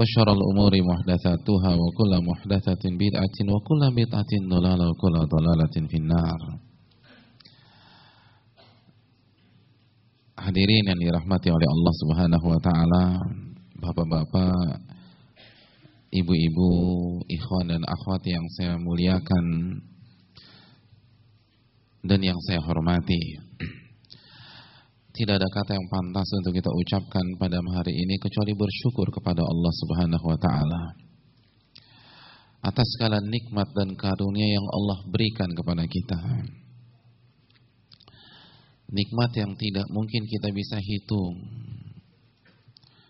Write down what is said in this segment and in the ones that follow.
وشر الأمور محدثاتها وكل محدثة بدعة وكل بدعة ضلالة وكل ضلالة في النار Hadirin yang dirahmati oleh Allah Subhanahu wa taala, Bapak-bapak, ibu-ibu, ikhwan dan akhwat yang saya muliakan dan yang saya hormati. Tidak ada kata yang pantas untuk kita ucapkan pada hari ini kecuali bersyukur kepada Allah Subhanahu wa taala atas segala nikmat dan karunia yang Allah berikan kepada kita. Nikmat yang tidak mungkin kita bisa hitung.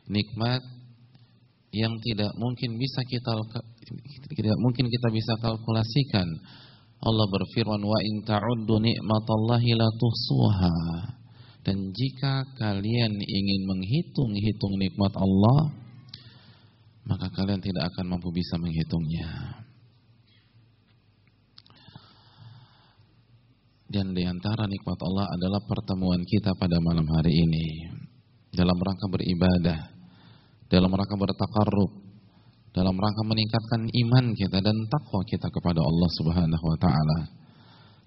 Nikmat yang tidak mungkin bisa kita tidak mungkin kita bisa kalkulasikan Allah berfirman wa in ta'uddu ni'matallahi la tuhsuha. Dan jika kalian ingin menghitung-hitung nikmat Allah, maka kalian tidak akan mampu bisa menghitungnya. Dan di antara nikmat Allah adalah pertemuan kita pada malam hari ini dalam rangka beribadah, dalam rangka bertakarrub, dalam rangka meningkatkan iman kita dan takwa kita kepada Allah Subhanahu wa taala.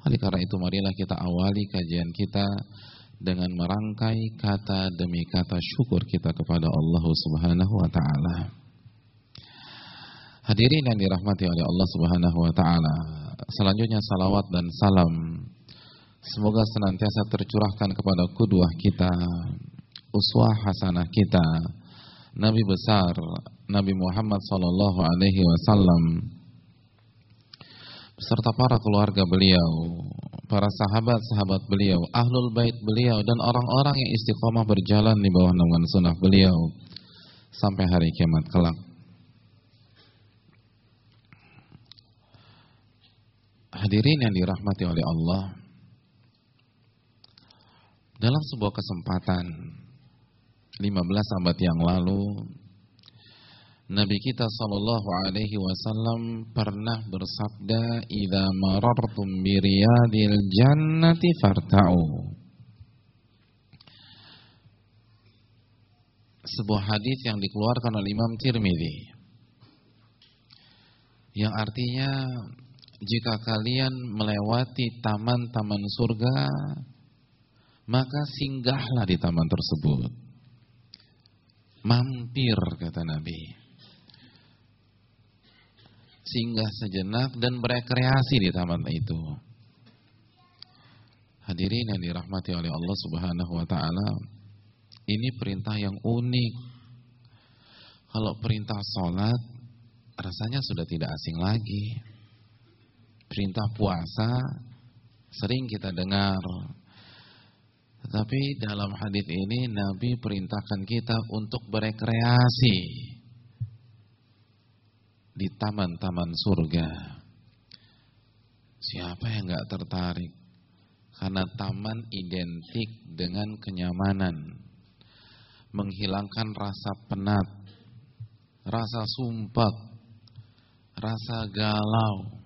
Oleh karena itu marilah kita awali kajian kita dengan merangkai kata demi kata syukur kita kepada Allah Subhanahu wa taala. Hadirin yang dirahmati oleh Allah Subhanahu wa taala. Selanjutnya salawat dan salam semoga senantiasa tercurahkan kepada kedua kita, uswah hasanah kita, Nabi besar Nabi Muhammad sallallahu alaihi wasallam beserta para keluarga beliau, para sahabat-sahabat beliau, ahlul bait beliau dan orang-orang yang istiqomah berjalan di bawah naungan sunnah beliau sampai hari kiamat kelak. Hadirin yang dirahmati oleh Allah, dalam sebuah kesempatan 15 abad yang lalu Nabi kita sallallahu alaihi wasallam pernah bersabda idza marartum bi riyadil jannati farta'u. Sebuah hadis yang dikeluarkan oleh Imam Tirmidzi. Yang artinya jika kalian melewati taman-taman surga maka singgahlah di taman tersebut. Mampir kata Nabi singgah sejenak dan berekreasi di taman itu. Hadirin yang dirahmati oleh Allah subhanahu wa ta'ala ini perintah yang unik. Kalau perintah sholat rasanya sudah tidak asing lagi. Perintah puasa sering kita dengar. Tetapi dalam hadis ini Nabi perintahkan kita untuk berekreasi di taman-taman surga. Siapa yang nggak tertarik? Karena taman identik dengan kenyamanan, menghilangkan rasa penat, rasa sumpah, rasa galau.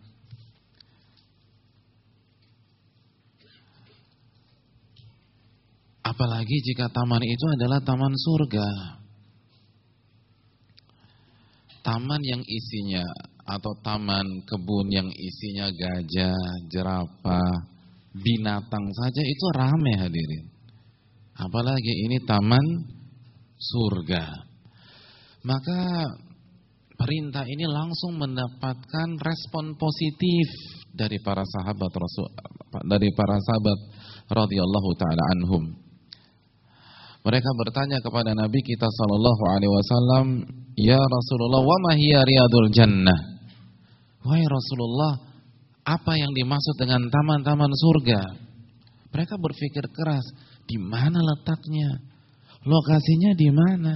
Apalagi jika taman itu adalah taman surga. Taman yang isinya atau taman kebun yang isinya gajah, jerapah, binatang saja itu rame hadirin. Apalagi ini taman surga. Maka perintah ini langsung mendapatkan respon positif dari para sahabat Rasul dari para sahabat radhiyallahu taala anhum. Mereka bertanya kepada Nabi kita sallallahu alaihi wasallam, "Ya Rasulullah, wa ma hiya jannah?" Wahai Rasulullah, apa yang dimaksud dengan taman-taman surga? Mereka berpikir keras, di mana letaknya? Lokasinya di mana?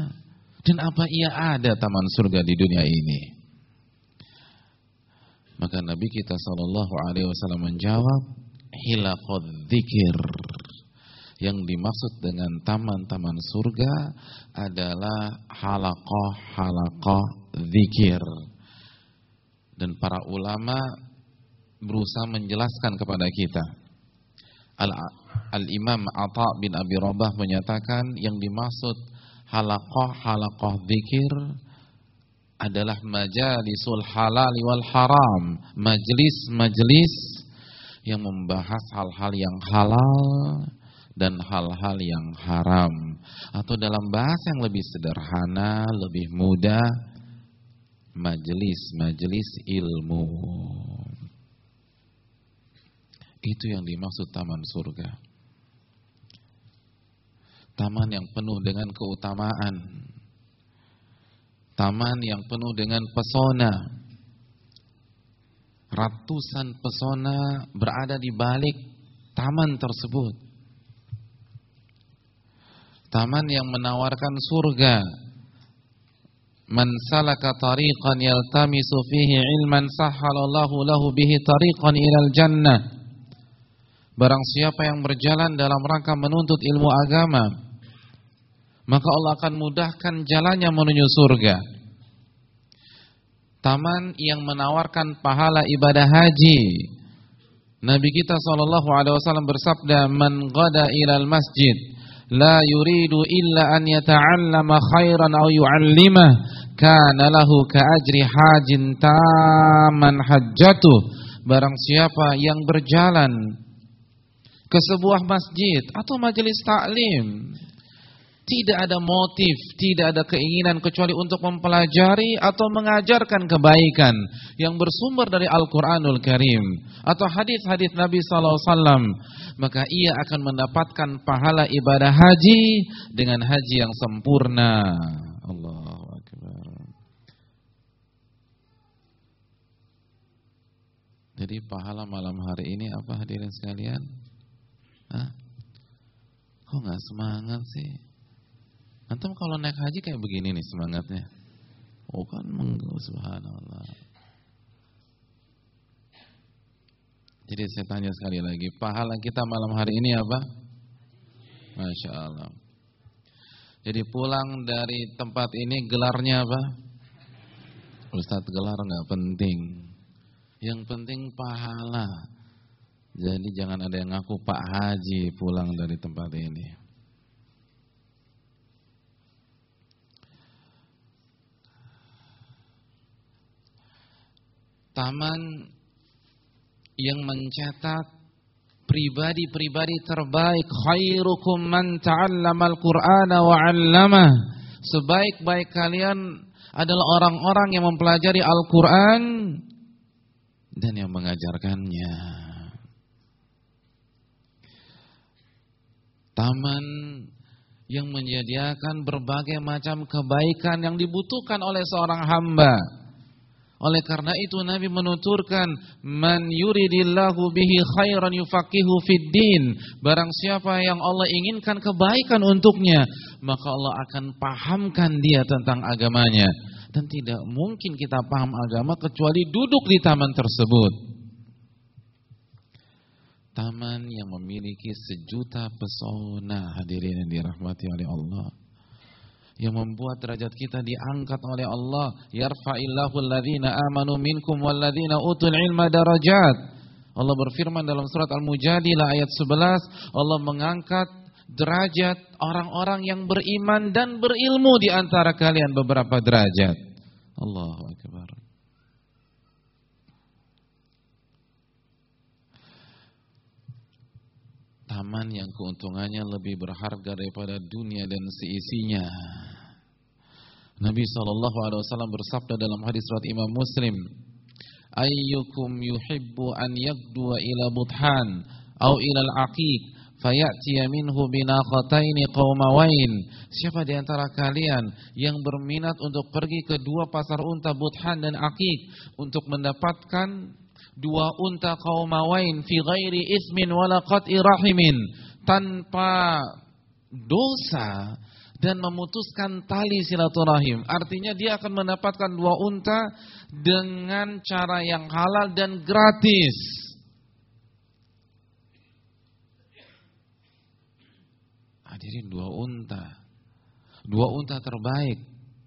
Dan apa ia ada taman surga di dunia ini? Maka Nabi kita sallallahu alaihi wasallam menjawab, hilaqad dzikir. Yang dimaksud dengan taman-taman surga adalah halaqah-halaqah zikir. Dan para ulama berusaha menjelaskan kepada kita. Al-Imam Atha bin Abi Rabah menyatakan yang dimaksud halaqah-halaqah zikir adalah majalisul halal wal haram, majlis-majlis yang membahas hal-hal yang halal dan hal-hal yang haram atau dalam bahasa yang lebih sederhana, lebih mudah majelis-majelis ilmu. Itu yang dimaksud taman surga. Taman yang penuh dengan keutamaan. Taman yang penuh dengan pesona. Ratusan pesona berada di balik taman tersebut. Taman yang menawarkan surga. Man salaka tariqan yaltamisu fihi ilman sahhalallahu lahu bihi tariqan ilal jannah. Barang siapa yang berjalan dalam rangka menuntut ilmu agama, maka Allah akan mudahkan jalannya menuju surga. Taman yang menawarkan pahala ibadah haji. Nabi kita wasallam bersabda, "Man ghada ilal masjid yuridu illa an yata'allama khairan aw yu'allimah, kana lahu ka ajri hajin taman hajjatuh." Barang siapa yang berjalan ke sebuah masjid atau majelis taklim tidak ada motif, tidak ada keinginan kecuali untuk mempelajari atau mengajarkan kebaikan yang bersumber dari Al-Quranul Karim atau hadis-hadis Nabi SAW. Maka ia akan mendapatkan pahala ibadah haji dengan haji yang sempurna. Allahu Akbar. Jadi pahala malam hari ini apa hadirin sekalian? Hah? Kok nggak semangat sih? Antum kalau naik haji kayak begini nih semangatnya. Oh kan menggo subhanallah. Jadi saya tanya sekali lagi, pahala kita malam hari ini apa? Masya Allah. Jadi pulang dari tempat ini gelarnya apa? Ustadz gelar nggak penting. Yang penting pahala. Jadi jangan ada yang ngaku Pak Haji pulang dari tempat ini. Taman yang mencetak pribadi-pribadi terbaik khairukum man ta'allamal qur'ana wa 'allamah sebaik-baik kalian adalah orang-orang yang mempelajari Al-Qur'an dan yang mengajarkannya. Taman yang menyediakan berbagai macam kebaikan yang dibutuhkan oleh seorang hamba oleh karena itu Nabi menuturkan man yuridillahu bihi khairan yufaqihu fid din. Barang siapa yang Allah inginkan kebaikan untuknya, maka Allah akan pahamkan dia tentang agamanya. Dan tidak mungkin kita paham agama kecuali duduk di taman tersebut. Taman yang memiliki sejuta pesona hadirin yang dirahmati oleh Allah. Yang membuat derajat kita diangkat oleh Allah. Yarfa'illahu alladhina amanu minkum walladhina utul ilma darajat. Allah berfirman dalam surat Al-Mujadilah ayat 11 Allah mengangkat derajat orang-orang yang beriman dan berilmu di antara kalian beberapa derajat. Allahu akbar taman yang keuntungannya lebih berharga daripada dunia dan seisinya. Nabi SAW bersabda dalam hadis surat Imam Muslim, Ayyukum yuhibbu an yakdua ila buthan au ila al-aqiq fayatiya minhu binaqataini qaumawain Siapa di antara kalian yang berminat untuk pergi ke dua pasar unta Buthan dan Aqiq untuk mendapatkan dua unta kaumawain fi ghairi ismin wala qat'i rahimin tanpa dosa dan memutuskan tali silaturahim. Artinya dia akan mendapatkan dua unta dengan cara yang halal dan gratis. Hadirin dua unta. Dua unta terbaik.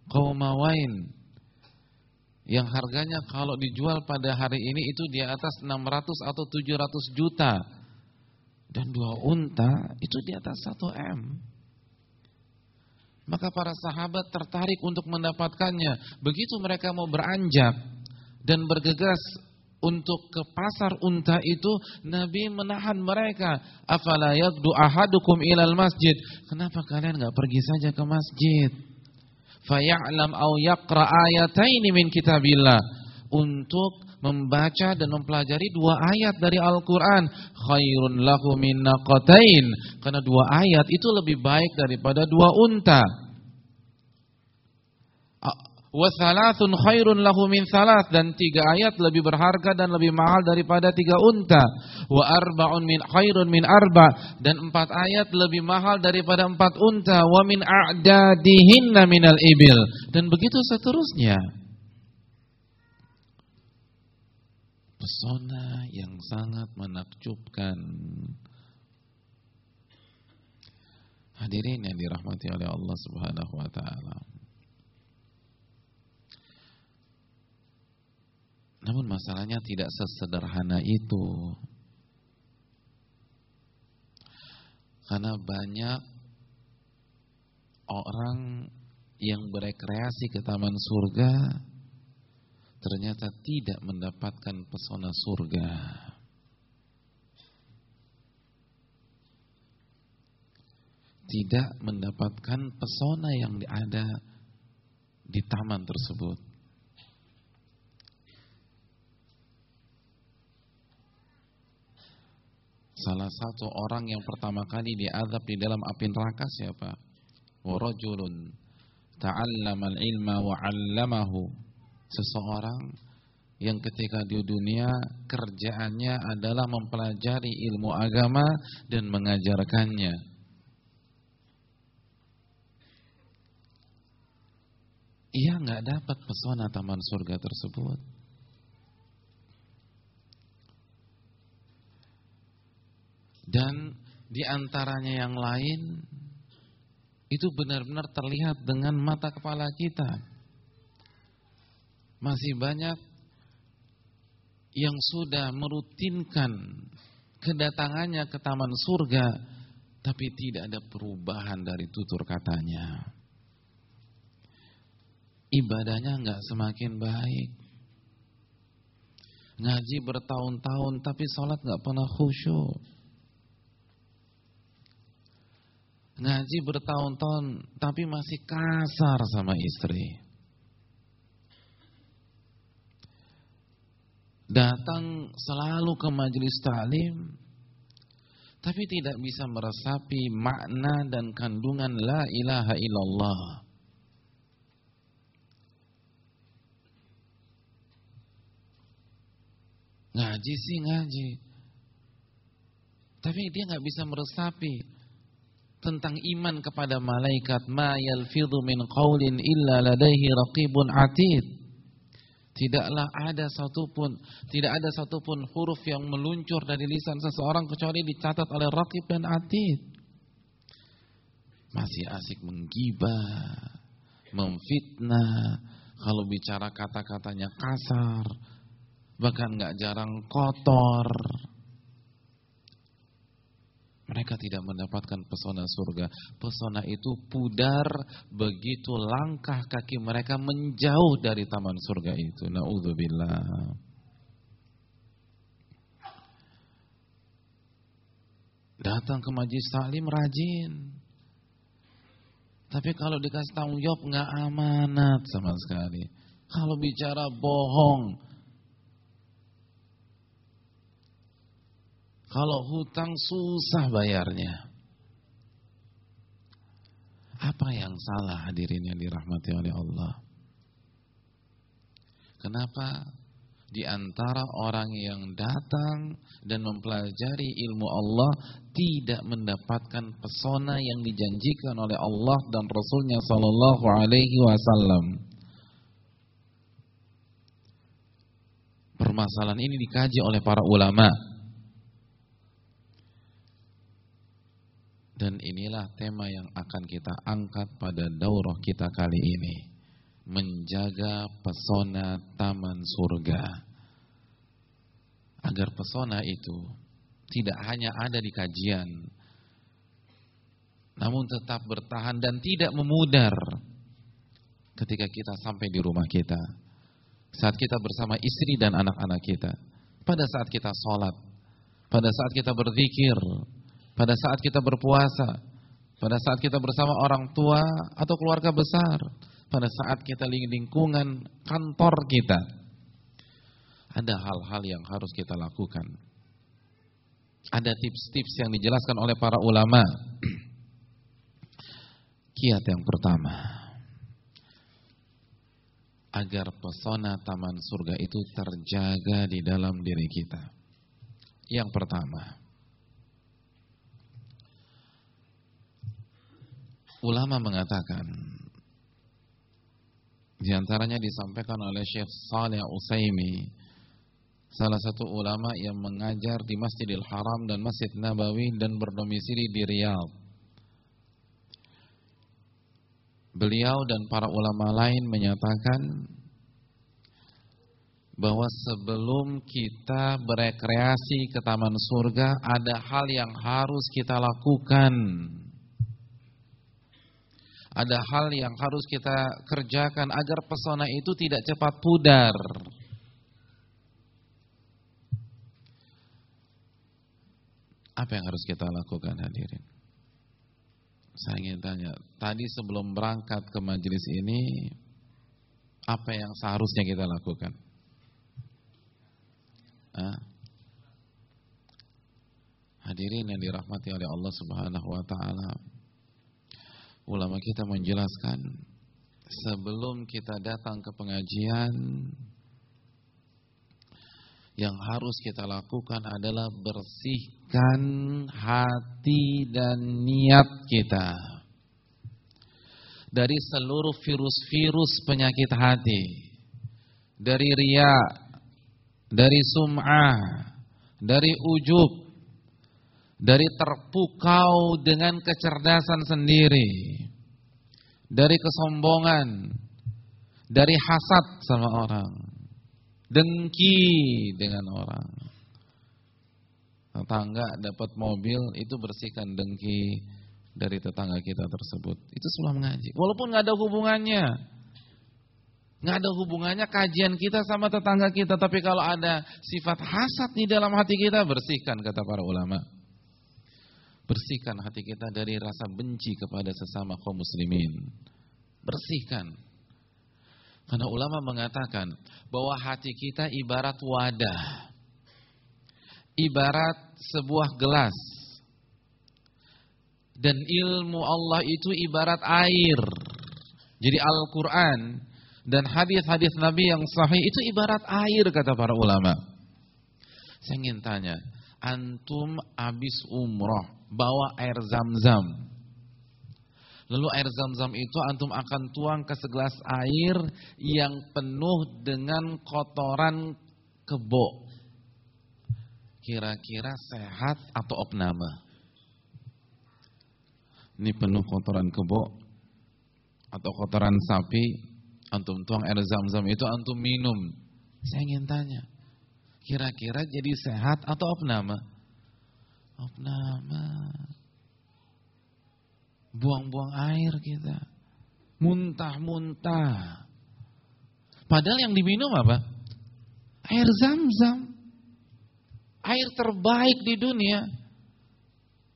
Kaumawain yang harganya kalau dijual pada hari ini itu di atas 600 atau 700 juta. Dan dua unta itu di atas 1 M. Maka para sahabat tertarik untuk mendapatkannya. Begitu mereka mau beranjak dan bergegas untuk ke pasar unta itu Nabi menahan mereka afala yaqdu ahadukum ilal masjid kenapa kalian nggak pergi saja ke masjid faya'lam au yaqra ayataini min kitabillah. Untuk membaca dan mempelajari dua ayat dari Al-Qur'an. Khairun lahu min naqatain. Karena dua ayat itu lebih baik daripada dua unta wa thalathun khairun lahu min thalath dan tiga ayat lebih berharga dan lebih mahal daripada tiga unta. Wa arba'un min khairun min arba. Dan empat ayat lebih mahal daripada empat unta. Wa min a'dadihinna minal ibil. Dan begitu seterusnya. Pesona yang sangat menakjubkan. Hadirin yang dirahmati oleh Allah Subhanahu wa taala Namun masalahnya tidak sesederhana itu. Karena banyak orang yang berekreasi ke taman surga ternyata tidak mendapatkan pesona surga. Tidak mendapatkan pesona yang ada di taman tersebut. Salah satu orang yang pertama kali diazab di dalam api neraka siapa? Warajulun ta'allamal ilma wa 'allamahu. Seseorang yang ketika di dunia kerjaannya adalah mempelajari ilmu agama dan mengajarkannya. Ia nggak dapat pesona taman surga tersebut. Dan di antaranya yang lain itu benar-benar terlihat dengan mata kepala kita. Masih banyak yang sudah merutinkan kedatangannya ke taman surga tapi tidak ada perubahan dari tutur katanya. Ibadahnya enggak semakin baik. Ngaji bertahun-tahun tapi sholat enggak pernah khusyuk. Ngaji bertahun-tahun tapi masih kasar sama istri. Datang selalu ke majelis ta'lim tapi tidak bisa meresapi makna dan kandungan la ilaha illallah. Ngaji sih ngaji. Tapi dia nggak bisa meresapi tentang iman kepada malaikat ma yalfidhu min qaulin illa ladaihi raqibun atid tidaklah ada satupun tidak ada satupun huruf yang meluncur dari lisan seseorang kecuali dicatat oleh raqib dan atid masih asik menggibah memfitnah, kalau bicara kata-katanya kasar, bahkan nggak jarang kotor. Mereka tidak mendapatkan pesona surga. Pesona itu pudar begitu langkah kaki mereka menjauh dari taman surga itu. Nauzubillah. Datang ke majlis taklim rajin. Tapi kalau dikasih tanggung jawab nggak amanat sama sekali. Kalau bicara bohong, kalau hutang susah bayarnya. Apa yang salah hadirin yang dirahmati oleh Allah? Kenapa di antara orang yang datang dan mempelajari ilmu Allah tidak mendapatkan pesona yang dijanjikan oleh Allah dan Rasulnya Sallallahu Alaihi Wasallam. Permasalahan ini dikaji oleh para ulama. Dan inilah tema yang akan kita angkat pada daurah kita kali ini menjaga pesona taman surga. Agar pesona itu tidak hanya ada di kajian, namun tetap bertahan dan tidak memudar ketika kita sampai di rumah kita. Saat kita bersama istri dan anak-anak kita. Pada saat kita sholat. Pada saat kita berzikir. Pada saat kita berpuasa. Pada saat kita bersama orang tua atau keluarga besar pada saat kita lingkungan kantor kita. Ada hal-hal yang harus kita lakukan. Ada tips-tips yang dijelaskan oleh para ulama. Kiat yang pertama. Agar pesona taman surga itu terjaga di dalam diri kita. Yang pertama. Ulama mengatakan di antaranya disampaikan oleh Syekh Saleh Usaimi, salah satu ulama yang mengajar di Masjidil Haram dan Masjid Nabawi dan berdomisili di Riyadh. Beliau dan para ulama lain menyatakan bahwa sebelum kita berekreasi ke taman surga ada hal yang harus kita lakukan ada hal yang harus kita kerjakan agar pesona itu tidak cepat pudar. Apa yang harus kita lakukan hadirin? Saya ingin tanya, tadi sebelum berangkat ke majelis ini, apa yang seharusnya kita lakukan? Hah? Hadirin yang dirahmati oleh Allah Subhanahu wa taala ulama kita menjelaskan sebelum kita datang ke pengajian yang harus kita lakukan adalah bersihkan hati dan niat kita. Dari seluruh virus-virus penyakit hati. Dari ria dari sum'ah dari ujub dari terpukau dengan kecerdasan sendiri, dari kesombongan, dari hasad sama orang, dengki dengan orang. Tetangga dapat mobil itu bersihkan dengki dari tetangga kita tersebut. Itu sudah mengaji. Walaupun nggak ada hubungannya. nggak ada hubungannya kajian kita sama tetangga kita. Tapi kalau ada sifat hasad di dalam hati kita, bersihkan kata para ulama. Bersihkan hati kita dari rasa benci kepada sesama kaum muslimin. Bersihkan. Karena ulama mengatakan bahwa hati kita ibarat wadah. Ibarat sebuah gelas. Dan ilmu Allah itu ibarat air. Jadi Al-Quran dan hadis-hadis Nabi yang sahih itu ibarat air kata para ulama. Saya ingin tanya, antum habis umroh, bawa air zam-zam. Lalu air zam-zam itu antum akan tuang ke segelas air yang penuh dengan kotoran kebo. Kira-kira sehat atau opname? Ini penuh kotoran kebo. atau kotoran sapi, antum tuang air zam-zam itu antum minum. Saya ingin tanya, kira-kira jadi sehat atau opname? Buang-buang air kita. Muntah-muntah. Padahal yang diminum apa? Air zam-zam. Air terbaik di dunia.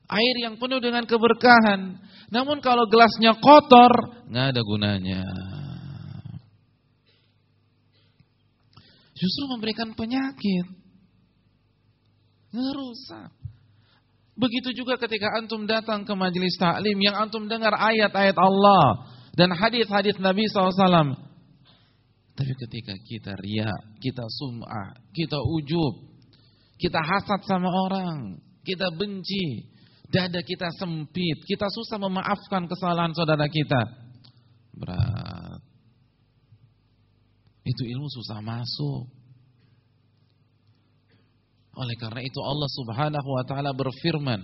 Air yang penuh dengan keberkahan. Namun kalau gelasnya kotor, nggak ada gunanya. Justru memberikan penyakit. Ngerusak. Begitu juga ketika antum datang ke majelis taklim yang antum dengar ayat-ayat Allah dan hadis-hadis Nabi SAW. Tapi ketika kita ria, kita sum'ah, kita ujub, kita hasad sama orang, kita benci, dada kita sempit, kita susah memaafkan kesalahan saudara kita. Berat. Itu ilmu susah masuk. Oleh karena itu Allah Subhanahu wa taala berfirman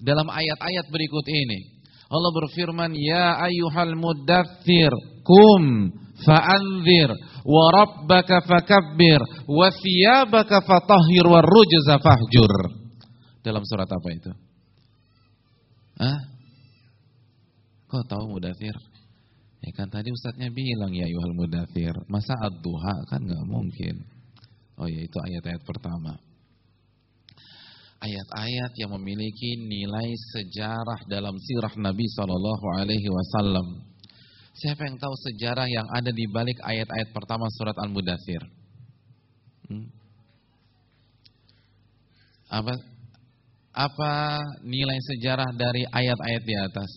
dalam ayat-ayat berikut ini. Allah berfirman, "Ya ayyuhal muddatsir, kum fa'anzir wa rabbaka fakabbir wa thiyabaka fatahhir war fahjur." Dalam surat apa itu? Hah? Kok tahu mudathir? Ya kan tadi ustadznya bilang ya yuhal mudathir. Masa ad-duha kan nggak mungkin. Oh ya itu ayat-ayat pertama. Ayat-ayat yang memiliki nilai sejarah dalam sirah Nabi Shallallahu Alaihi Wasallam. Siapa yang tahu sejarah yang ada di balik ayat-ayat pertama surat Al-Mudathir? Hmm? Apa apa nilai sejarah dari ayat-ayat di atas?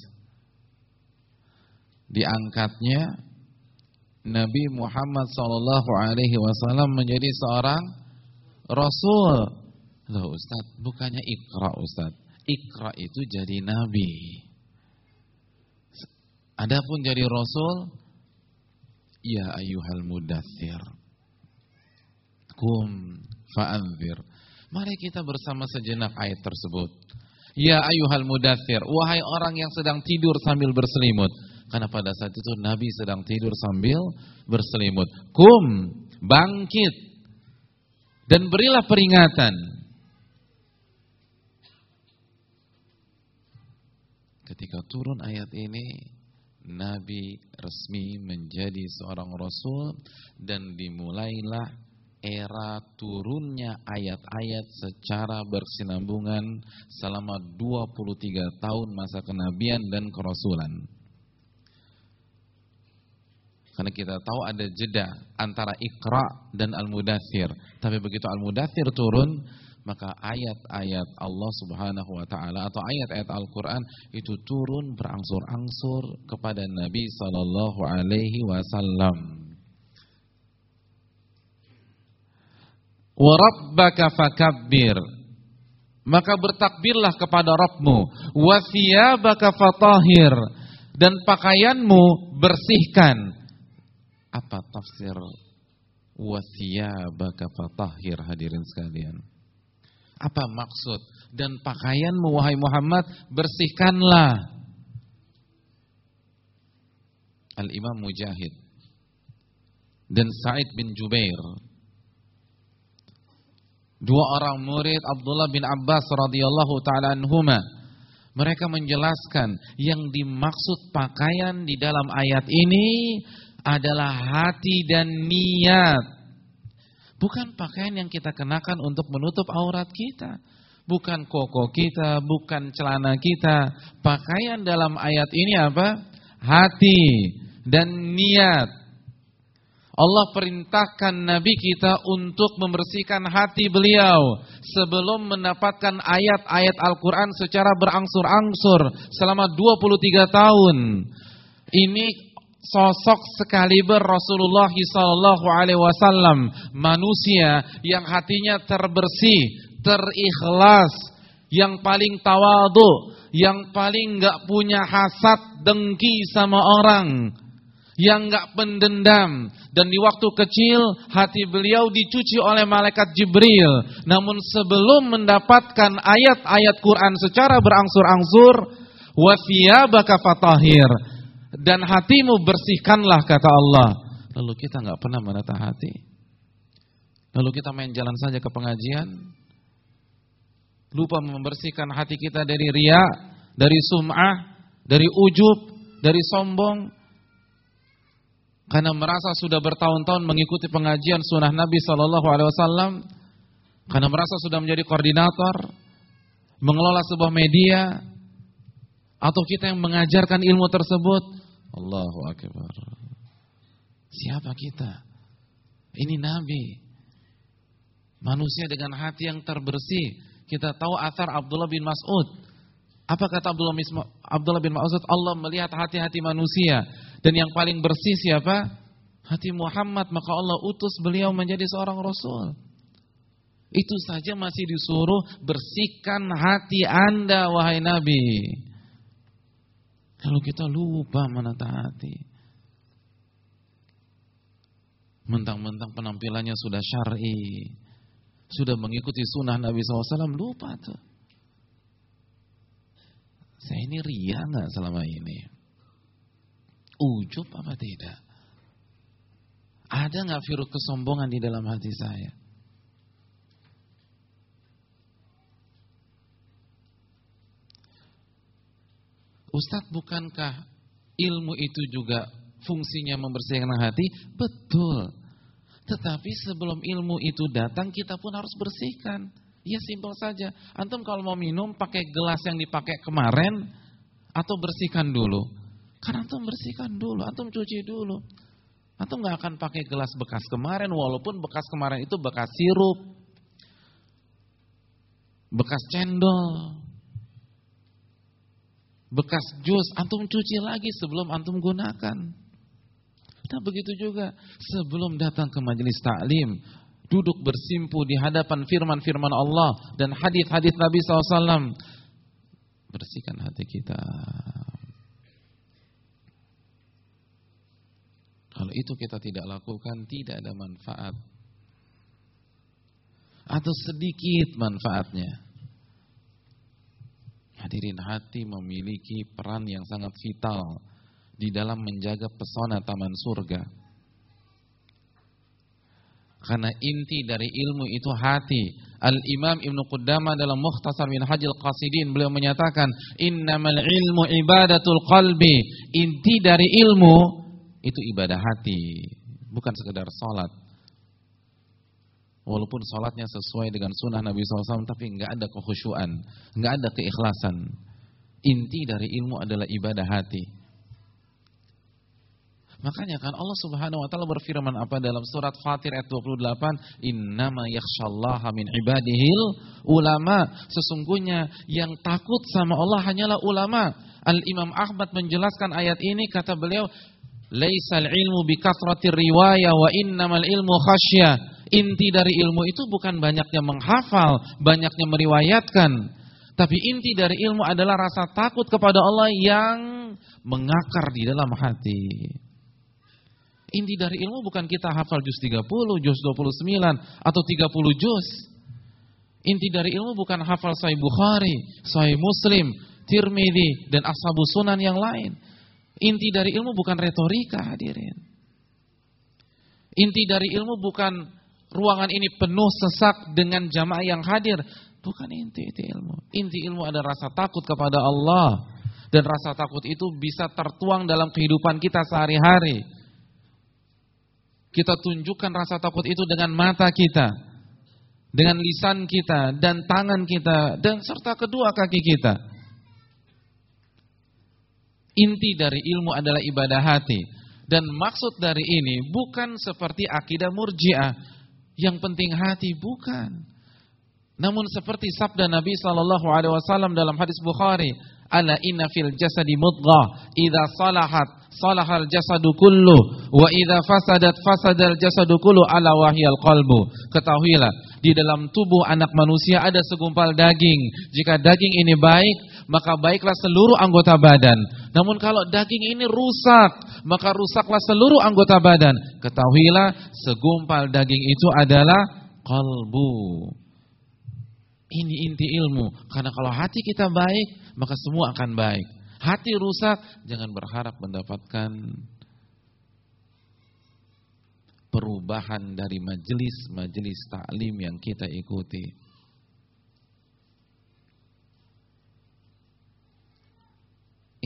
Diangkatnya Nabi Muhammad sallallahu alaihi wasallam menjadi seorang rasul. Loh Ustaz, bukannya ikra Ustaz. Ikra itu jadi nabi. Adapun jadi rasul ya ayyuhal mudaththir. Kum fa'anzir Mari kita bersama sejenak ayat tersebut. Ya ayuhal mudathir, wahai orang yang sedang tidur sambil berselimut. Karena pada saat itu Nabi sedang tidur sambil berselimut. Kum, bangkit. Dan berilah peringatan. Ketika turun ayat ini, Nabi resmi menjadi seorang Rasul dan dimulailah era turunnya ayat-ayat secara bersinambungan selama 23 tahun masa kenabian dan kerasulan. Karena kita tahu ada jeda antara Iqra dan Al-Mudathir. Tapi begitu Al-Mudathir turun, maka ayat-ayat Allah Subhanahu wa taala atau ayat-ayat Al-Qur'an itu turun berangsur-angsur kepada Nabi sallallahu alaihi wasallam. wa rabbaka fakabbir maka bertakbirlah kepada Rabbmu wa thiyabaka fatahhir dan pakaianmu bersihkan apa tafsir wa thiyabaka fatahhir hadirin sekalian? Apa maksud dan pakaianmu wahai Muhammad bersihkanlah? Al-Imam Mujahid dan Sa'id bin Jubair. Dua orang murid Abdullah bin Abbas radhiyallahu taala anhuma. Mereka menjelaskan yang dimaksud pakaian di dalam ayat ini adalah hati dan niat. Bukan pakaian yang kita kenakan untuk menutup aurat kita. Bukan koko kita, bukan celana kita. Pakaian dalam ayat ini apa? Hati dan niat. Allah perintahkan Nabi kita untuk membersihkan hati beliau sebelum mendapatkan ayat-ayat Al-Quran secara berangsur-angsur selama 23 tahun. Ini sosok sekaliber Rasulullah sallallahu alaihi wasallam, manusia yang hatinya terbersih, terikhlas, yang paling tawadu, yang paling enggak punya hasad dengki sama orang yang enggak pendendam. Dan di waktu kecil hati beliau dicuci oleh malaikat Jibril. Namun sebelum mendapatkan ayat-ayat Quran secara berangsur-angsur wa thiyabaka fatahir dan hatimu bersihkanlah kata Allah. Lalu kita nggak pernah menata hati. Lalu kita main jalan saja ke pengajian. Lupa membersihkan hati kita dari ria, dari sum'ah, dari ujub, dari sombong. Karena merasa sudah bertahun-tahun mengikuti pengajian sunnah Nabi Sallallahu Alaihi Wasallam, karena merasa sudah menjadi koordinator, mengelola sebuah media, atau kita yang mengajarkan ilmu tersebut, Allahu Akbar. Siapa kita? Ini Nabi. Manusia dengan hati yang terbersih. Kita tahu asar Abdullah bin Mas'ud. Apa kata Abdullah bin Mas'ud? Allah melihat hati-hati manusia. Dan yang paling bersih siapa? Hati Muhammad. Maka Allah utus beliau menjadi seorang Rasul. Itu saja masih disuruh bersihkan hati anda wahai Nabi. Kalau kita lupa menata hati. Mentang-mentang penampilannya sudah syar'i. Sudah mengikuti sunnah Nabi SAW, lupa tuh. Saya ini ria nggak selama ini? Ujub apa tidak? Ada nggak virus kesombongan di dalam hati saya? Ustadz bukankah ilmu itu juga fungsinya membersihkan hati? Betul. Tetapi sebelum ilmu itu datang kita pun harus bersihkan. Ya simpel saja. Antum kalau mau minum pakai gelas yang dipakai kemarin atau bersihkan dulu. Kan antum bersihkan dulu, antum cuci dulu. Antum nggak akan pakai gelas bekas kemarin walaupun bekas kemarin itu bekas sirup. Bekas cendol, bekas jus antum cuci lagi sebelum antum gunakan. Nah begitu juga sebelum datang ke majelis taklim, duduk bersimpu di hadapan firman-firman Allah dan hadis-hadis Nabi SAW, bersihkan hati kita. Kalau itu kita tidak lakukan, tidak ada manfaat. Atau sedikit manfaatnya. Hadirin hati memiliki peran yang sangat vital di dalam menjaga pesona taman surga. Karena inti dari ilmu itu hati. Al-Imam Ibn Qudama dalam Mukhtasar min Hajil Qasidin beliau menyatakan, "Innamal ilmu ibadatul qalbi." Inti dari ilmu itu ibadah hati, bukan sekedar salat. Walaupun sholatnya sesuai dengan sunnah Nabi SAW, tapi nggak ada kekhusyuan, nggak ada keikhlasan. Inti dari ilmu adalah ibadah hati. Makanya kan Allah Subhanahu wa taala berfirman apa dalam surat Fatir ayat 28, "Innama yakhsyallaha min ibadihil ulama." Sesungguhnya yang takut sama Allah hanyalah ulama. Al-Imam Ahmad menjelaskan ayat ini kata beliau, "Laisal ilmu bi riwayah wa innamal ilmu khasyah." Inti dari ilmu itu bukan banyaknya menghafal, banyaknya meriwayatkan. Tapi inti dari ilmu adalah rasa takut kepada Allah yang mengakar di dalam hati. Inti dari ilmu bukan kita hafal juz 30, juz 29, atau 30 juz. Inti dari ilmu bukan hafal Sahih Bukhari, Sahih Muslim, Tirmidzi dan Ashabu Sunan yang lain. Inti dari ilmu bukan retorika hadirin. Inti dari ilmu bukan ruangan ini penuh sesak dengan jamaah yang hadir. Bukan inti itu ilmu. Inti ilmu ada rasa takut kepada Allah. Dan rasa takut itu bisa tertuang dalam kehidupan kita sehari-hari. Kita tunjukkan rasa takut itu dengan mata kita. Dengan lisan kita dan tangan kita. Dan serta kedua kaki kita. Inti dari ilmu adalah ibadah hati. Dan maksud dari ini bukan seperti akidah murjiah yang penting hati bukan. Namun seperti sabda Nabi sallallahu alaihi wasallam dalam hadis Bukhari, "Ala inna fil jasadi mudghah, idza salahat salahal jasadu kullu wa idza fasadat fasadal jasadu kullu ala wahyal qalbu." Ketahuilah, di dalam tubuh anak manusia ada segumpal daging. Jika daging ini baik, maka baiklah seluruh anggota badan. Namun kalau daging ini rusak, maka rusaklah seluruh anggota badan. Ketahuilah segumpal daging itu adalah kalbu. Ini inti ilmu. Karena kalau hati kita baik, maka semua akan baik. Hati rusak, jangan berharap mendapatkan perubahan dari majelis-majelis taklim yang kita ikuti.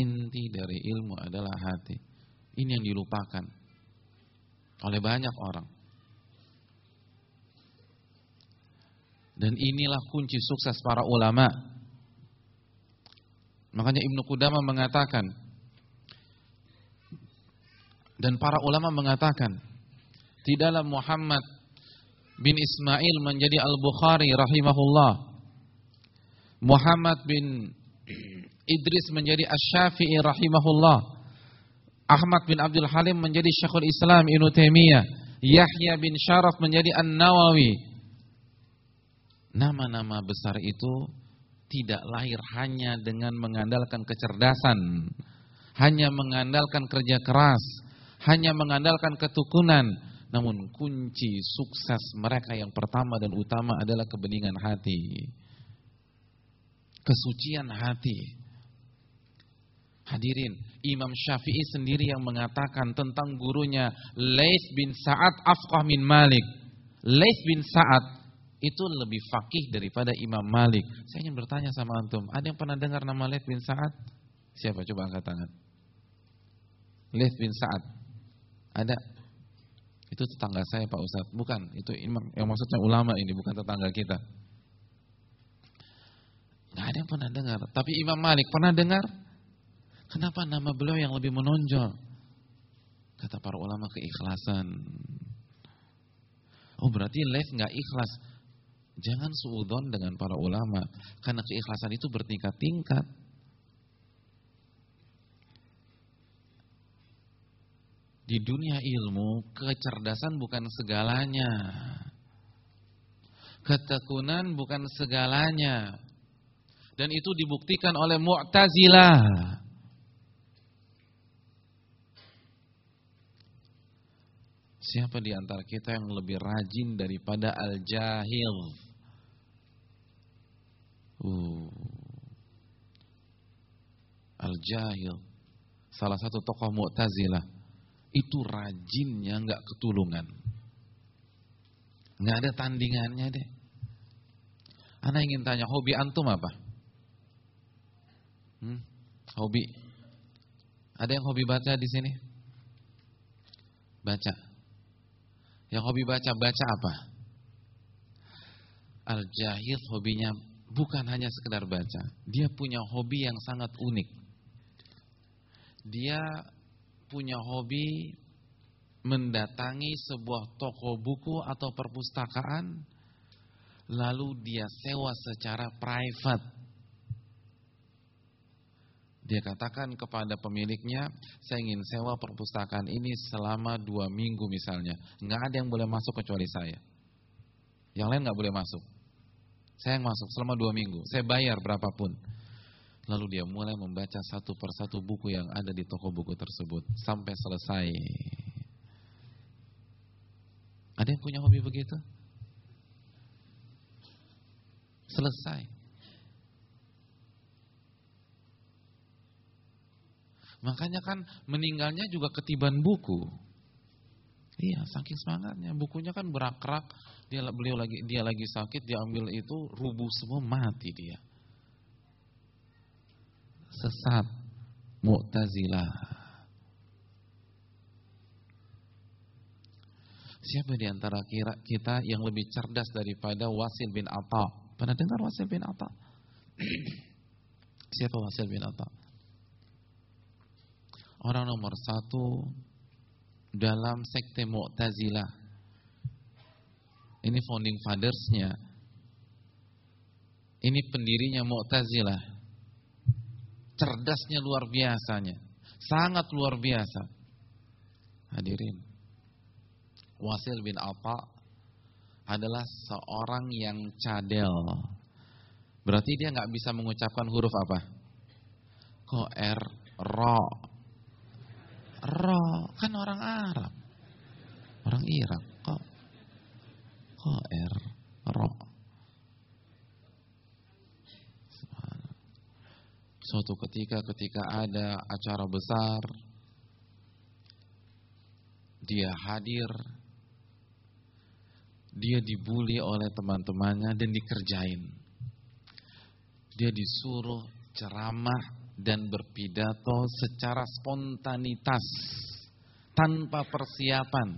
Inti dari ilmu adalah hati. Ini yang dilupakan oleh banyak orang. Dan inilah kunci sukses para ulama. Makanya Ibnu Qudama mengatakan dan para ulama mengatakan tidaklah Muhammad bin Ismail menjadi Al-Bukhari rahimahullah. Muhammad bin Idris menjadi Asy-Syafi'i rahimahullah. Ahmad bin Abdul Halim menjadi Syekhul Islam Ibnu Taimiyah. Yahya bin Syaraf menjadi An-Nawawi. Nama-nama besar itu tidak lahir hanya dengan mengandalkan kecerdasan, hanya mengandalkan kerja keras, hanya mengandalkan ketukunan, namun kunci sukses mereka yang pertama dan utama adalah kebeningan hati. Kesucian hati. Hadirin, Imam Syafi'i sendiri yang mengatakan tentang gurunya Laith bin Sa'ad afqah min Malik. Laith bin Sa'ad itu lebih fakih daripada Imam Malik. Saya ingin bertanya sama antum, ada yang pernah dengar nama Laith bin Sa'ad? Siapa? Coba angkat tangan. Laith bin Sa'ad. Ada? Itu tetangga saya Pak Ustadz. Bukan, itu imam. Yang maksudnya ulama ini, bukan tetangga kita. Gak ada yang pernah dengar. Tapi Imam Malik pernah dengar? Kenapa nama beliau yang lebih menonjol? Kata para ulama keikhlasan. Oh berarti Lev nggak ikhlas. Jangan suudon dengan para ulama. Karena keikhlasan itu bertingkat-tingkat. Di dunia ilmu, kecerdasan bukan segalanya. Ketekunan bukan segalanya. Dan itu dibuktikan oleh Mu'tazilah. Siapa di antara kita yang lebih rajin daripada al-jahil? Uh. Al-jahil. Salah satu tokoh Mu'tazilah. Itu rajinnya nggak ketulungan. nggak ada tandingannya deh. Ana ingin tanya, hobi antum apa? Hmm? Hobi. Ada yang hobi baca di sini? Baca. Yang hobi baca-baca apa? Al-Jahid hobinya bukan hanya sekedar baca. Dia punya hobi yang sangat unik. Dia punya hobi mendatangi sebuah toko buku atau perpustakaan lalu dia sewa secara private dia katakan kepada pemiliknya, saya ingin sewa perpustakaan ini selama dua minggu misalnya. Nggak ada yang boleh masuk kecuali saya. Yang lain nggak boleh masuk. Saya yang masuk selama dua minggu. Saya bayar berapapun. Lalu dia mulai membaca satu persatu buku yang ada di toko buku tersebut. Sampai selesai. Ada yang punya hobi begitu? Selesai. Makanya kan meninggalnya juga ketiban buku. Iya, saking semangatnya. Bukunya kan berakrak, dia beliau lagi dia lagi sakit, dia ambil itu rubuh semua mati dia. Sesat, Mu'tazilah. Siapa di antara kita yang lebih cerdas daripada Wasil bin Atta? Pernah dengar Wasil bin Atta? Siapa Wasil bin Atta? Orang nomor satu dalam sekte Mu'tazilah. Ini founding fathersnya. Ini pendirinya Mu'tazilah. Cerdasnya luar biasanya. Sangat luar biasa. Hadirin. Wasil bin Alpa adalah seorang yang cadel. Berarti dia nggak bisa mengucapkan huruf apa? Ko R, ro, Ro kan orang Arab. Orang Irak kok kok R Ro. Suatu ketika ketika ada acara besar, dia hadir, dia dibully oleh teman-temannya dan dikerjain. Dia disuruh ceramah dan berpidato secara spontanitas tanpa persiapan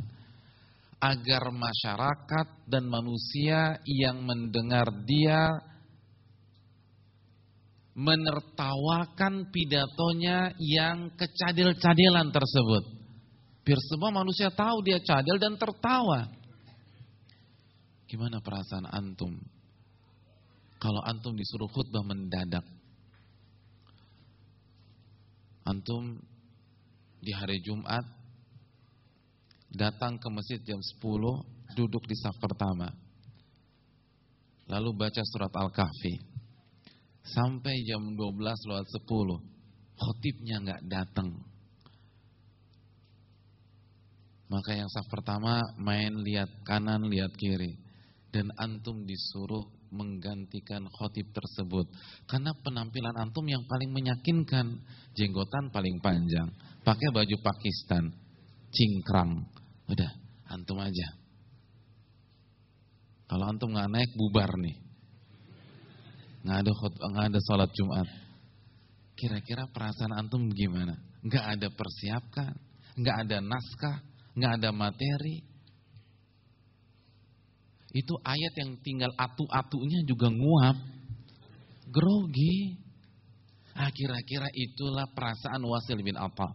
agar masyarakat dan manusia yang mendengar dia menertawakan pidatonya yang kecadil-cadilan tersebut. Biar semua manusia tahu dia cadil dan tertawa. Gimana perasaan antum? Kalau antum disuruh khutbah mendadak. Antum di hari Jumat datang ke masjid jam 10, duduk di saf pertama. Lalu baca surat Al-Kahfi. Sampai jam 12 lewat 10, khotibnya nggak datang. Maka yang saf pertama main lihat kanan, lihat kiri. Dan antum disuruh menggantikan khotib tersebut. Karena penampilan antum yang paling menyakinkan. Jenggotan paling panjang. Pakai baju Pakistan. Cingkrang. Udah, antum aja. Kalau antum nggak naik bubar nih. Nggak ada nggak ada sholat Jumat. Kira-kira perasaan antum gimana? Nggak ada persiapkan, nggak ada naskah, nggak ada materi. Itu ayat yang tinggal atu-atunya juga nguap. Grogi. Ah, kira-kira itulah perasaan Wasil bin Atta.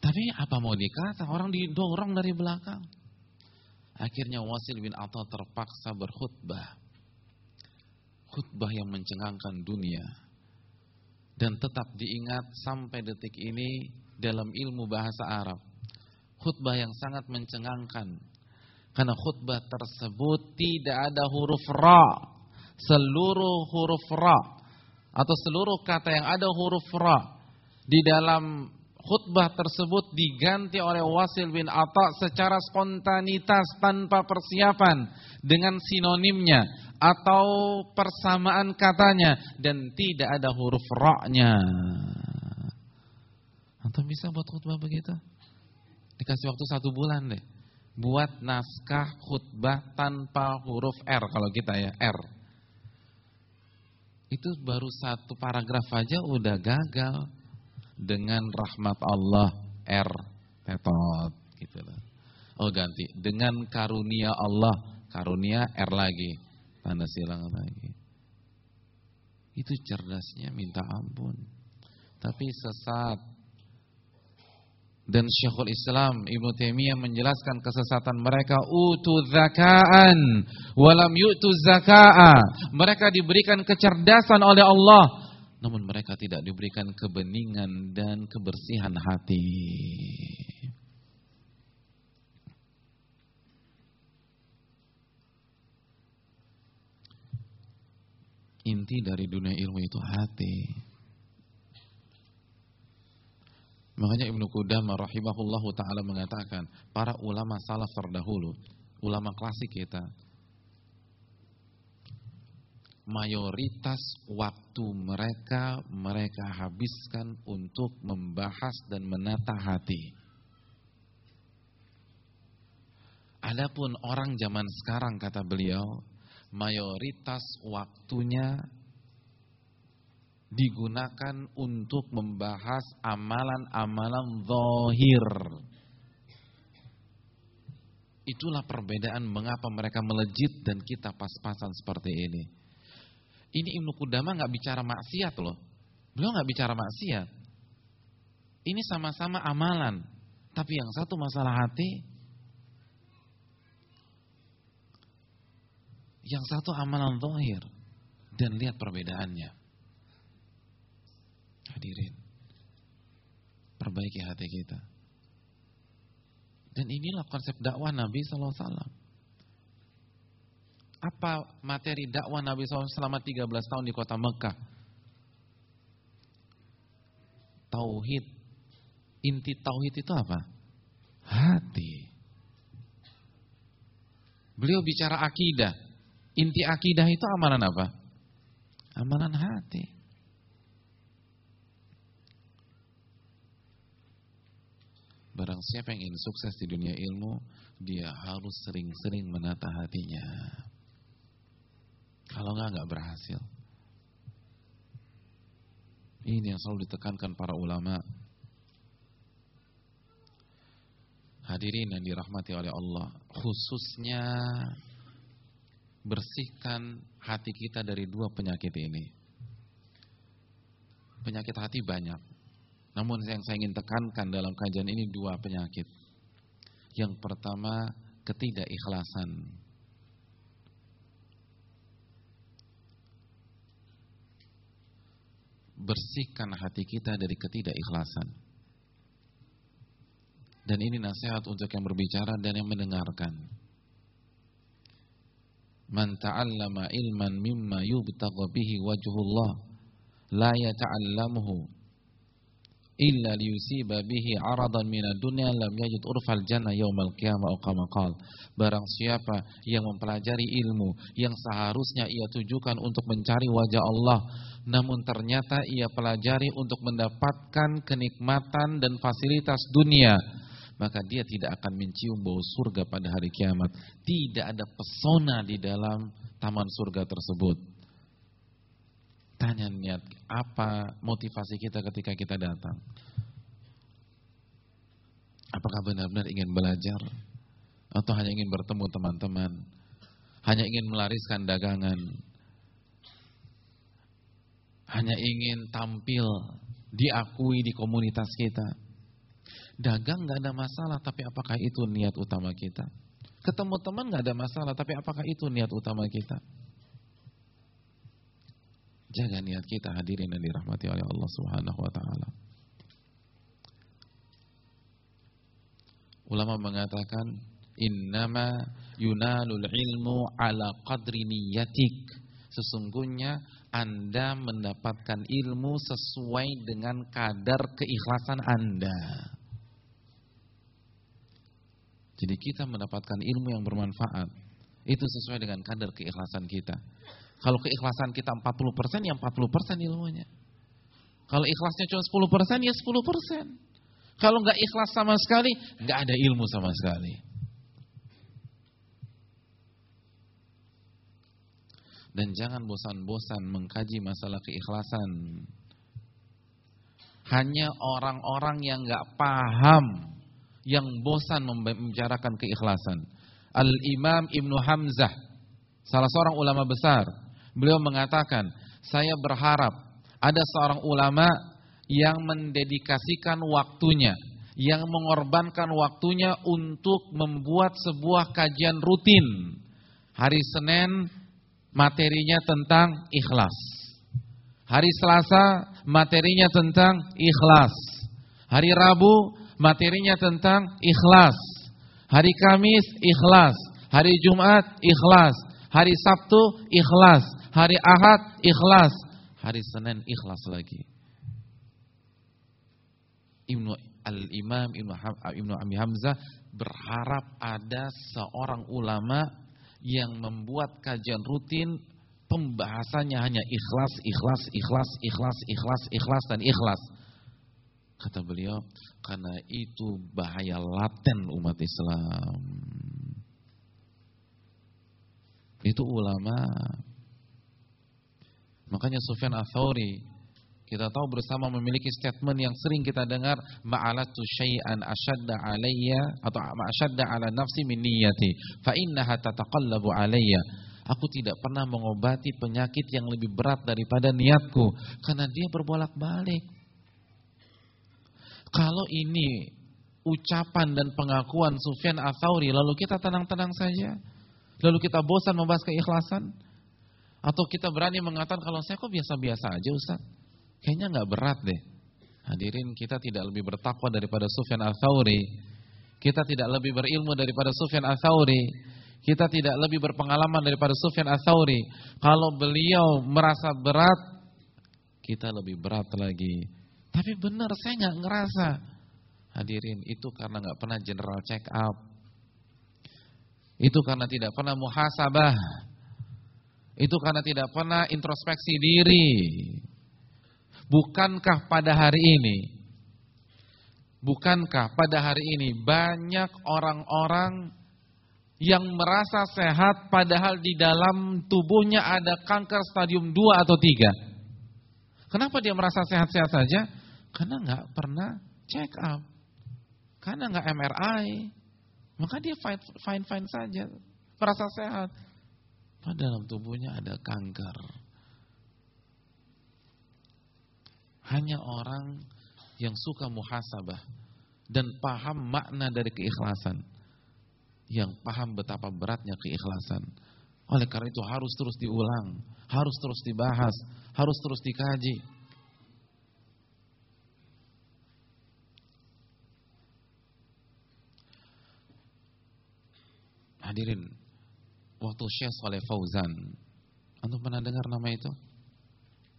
Tapi apa mau dikata orang didorong dari belakang. Akhirnya Wasil bin Atta terpaksa berkhutbah. Khutbah yang mencengangkan dunia. Dan tetap diingat sampai detik ini dalam ilmu bahasa Arab. Khutbah yang sangat mencengangkan. Karena khutbah tersebut tidak ada huruf ra. Seluruh huruf ra. Atau seluruh kata yang ada huruf ra. Di dalam khutbah tersebut diganti oleh Wasil bin Atta secara spontanitas tanpa persiapan dengan sinonimnya atau persamaan katanya dan tidak ada huruf ra-nya. Antum bisa buat khutbah begitu? Dikasih waktu satu bulan deh. Buat naskah khutbah tanpa huruf R kalau kita ya, R. Itu baru satu paragraf aja udah gagal dengan rahmat Allah R tetot gitu loh. Oh ganti dengan karunia Allah karunia R lagi tanda silang lagi. Itu cerdasnya minta ampun. Tapi sesat. Dan Syekhul Islam Ibnu Taimiyah menjelaskan kesesatan mereka utu zakaan walam yu'tu zakaa. Mereka diberikan kecerdasan oleh Allah namun mereka tidak diberikan kebeningan dan kebersihan hati. Inti dari dunia ilmu itu hati. Makanya Ibnu Qudamah rahimahullahu taala mengatakan, para ulama salaf terdahulu, ulama klasik kita, mayoritas waktu mereka mereka habiskan untuk membahas dan menata hati. Adapun orang zaman sekarang kata beliau, mayoritas waktunya digunakan untuk membahas amalan-amalan zahir. Itulah perbedaan mengapa mereka melejit dan kita pas-pasan seperti ini. Ini Ibnu Qudama nggak bicara maksiat loh. Beliau nggak bicara maksiat. Ini sama-sama amalan. Tapi yang satu masalah hati, yang satu amalan zahir. Dan lihat perbedaannya. Hadirin. Perbaiki hati kita. Dan inilah konsep dakwah Nabi Wasallam. Apa materi dakwah Nabi SAW selama 13 tahun di kota Mekah? Tauhid. Inti tauhid itu apa? Hati. Beliau bicara akidah. Inti akidah itu amalan apa? Amalan hati. Barang siapa yang ingin sukses di dunia ilmu, dia harus sering-sering menata hatinya. Kalau enggak, enggak berhasil. Ini yang selalu ditekankan para ulama. Hadirin yang dirahmati oleh Allah, khususnya bersihkan hati kita dari dua penyakit ini. Penyakit hati banyak. Namun yang saya ingin tekankan dalam kajian ini dua penyakit. Yang pertama, ketidakikhlasan. bersihkan hati kita dari ketidakikhlasan. Dan ini nasihat untuk yang berbicara dan yang mendengarkan. Man ta'allama ilman mimma yubtagha bihi wajhullah la yata'allamuhu illa liyusiba bihi aradan minad dunya lam yajid urfal jannah yaumal qiyamah kama qala. Barang siapa yang mempelajari ilmu yang seharusnya ia tujukan untuk mencari wajah Allah namun ternyata ia pelajari untuk mendapatkan kenikmatan dan fasilitas dunia maka dia tidak akan mencium bau surga pada hari kiamat. Tidak ada pesona di dalam taman surga tersebut Tanya niat apa motivasi kita ketika kita datang. Apakah benar-benar ingin belajar atau hanya ingin bertemu teman-teman? Hanya ingin melariskan dagangan? Hanya ingin tampil, diakui di komunitas kita? Dagang nggak ada masalah, tapi apakah itu niat utama kita? Ketemu teman nggak ada masalah, tapi apakah itu niat utama kita? Jaga niat kita hadirin dan dirahmati oleh Allah Subhanahu wa taala. Ulama mengatakan innama yunalul ilmu ala qadri niyatik. Sesungguhnya Anda mendapatkan ilmu sesuai dengan kadar keikhlasan Anda. Jadi kita mendapatkan ilmu yang bermanfaat itu sesuai dengan kadar keikhlasan kita. Kalau keikhlasan kita 40%, ya 40% ilmunya. Kalau ikhlasnya cuma 10%, ya 10%. Kalau nggak ikhlas sama sekali, nggak ada ilmu sama sekali. Dan jangan bosan-bosan mengkaji masalah keikhlasan. Hanya orang-orang yang nggak paham, yang bosan membicarakan keikhlasan. Al-Imam Ibnu Hamzah, salah seorang ulama besar, Beliau mengatakan, saya berharap ada seorang ulama yang mendedikasikan waktunya, yang mengorbankan waktunya untuk membuat sebuah kajian rutin. Hari Senin materinya tentang ikhlas. Hari Selasa materinya tentang ikhlas. Hari Rabu materinya tentang ikhlas. Hari Kamis ikhlas. Hari Jumat ikhlas. Hari Sabtu ikhlas. Hari Ahad ikhlas, hari Senin ikhlas lagi. Ibnu Al-Imam Ibnu, Ibnu Ami Hamzah berharap ada seorang ulama yang membuat kajian rutin pembahasannya hanya ikhlas, ikhlas, ikhlas, ikhlas, ikhlas, ikhlas dan ikhlas. Kata beliau, karena itu bahaya laten umat Islam. Itu ulama Makanya Sufyan Ats-Tsauri kita tahu bersama memiliki statement yang sering kita dengar ma'alatu syai'an ashadda alayya atau ma'ashadda ala nafsi min niyyati fa innaha tataqallabu alayya. Aku tidak pernah mengobati penyakit yang lebih berat daripada niatku karena dia berbolak-balik. Kalau ini ucapan dan pengakuan Sufyan Ats-Tsauri lalu kita tenang-tenang saja? Lalu kita bosan membahas keikhlasan atau kita berani mengatakan kalau saya kok biasa-biasa aja Ustaz. Kayaknya nggak berat deh. Hadirin kita tidak lebih bertakwa daripada Sufyan al-Thawri. Kita tidak lebih berilmu daripada Sufyan al-Thawri. Kita tidak lebih berpengalaman daripada Sufyan al-Thawri. Kalau beliau merasa berat, kita lebih berat lagi. Tapi benar saya nggak ngerasa. Hadirin itu karena nggak pernah general check up. Itu karena tidak pernah muhasabah Itu karena tidak pernah introspeksi diri. Bukankah pada hari ini Bukankah pada hari ini banyak orang-orang yang merasa sehat padahal di dalam tubuhnya ada kanker stadium 2 atau 3? Kenapa dia merasa sehat-sehat saja? Karena nggak pernah check up. Karena nggak MRI. Maka dia fine-fine saja, merasa sehat. Padahal dalam tubuhnya ada kanker. Hanya orang yang suka muhasabah dan paham makna dari keikhlasan. Yang paham betapa beratnya keikhlasan. Oleh karena itu harus terus diulang, harus terus dibahas, harus terus dikaji. Hadirin, waktu Syekh Saleh Fauzan, Anda pernah dengar nama itu?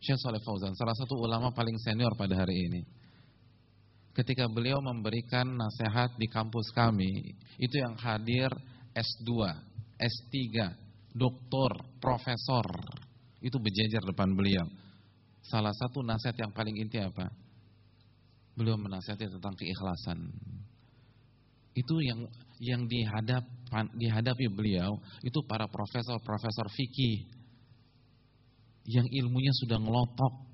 Syekh Saleh Fauzan, salah satu ulama paling senior pada hari ini ketika beliau memberikan nasihat di kampus kami, itu yang hadir S2, S3, doktor, profesor, itu berjejer depan beliau. Salah satu nasihat yang paling inti apa? Beliau menasihati tentang keikhlasan. Itu yang yang dihadap dihadapi beliau itu para profesor-profesor fikih yang ilmunya sudah ngelotok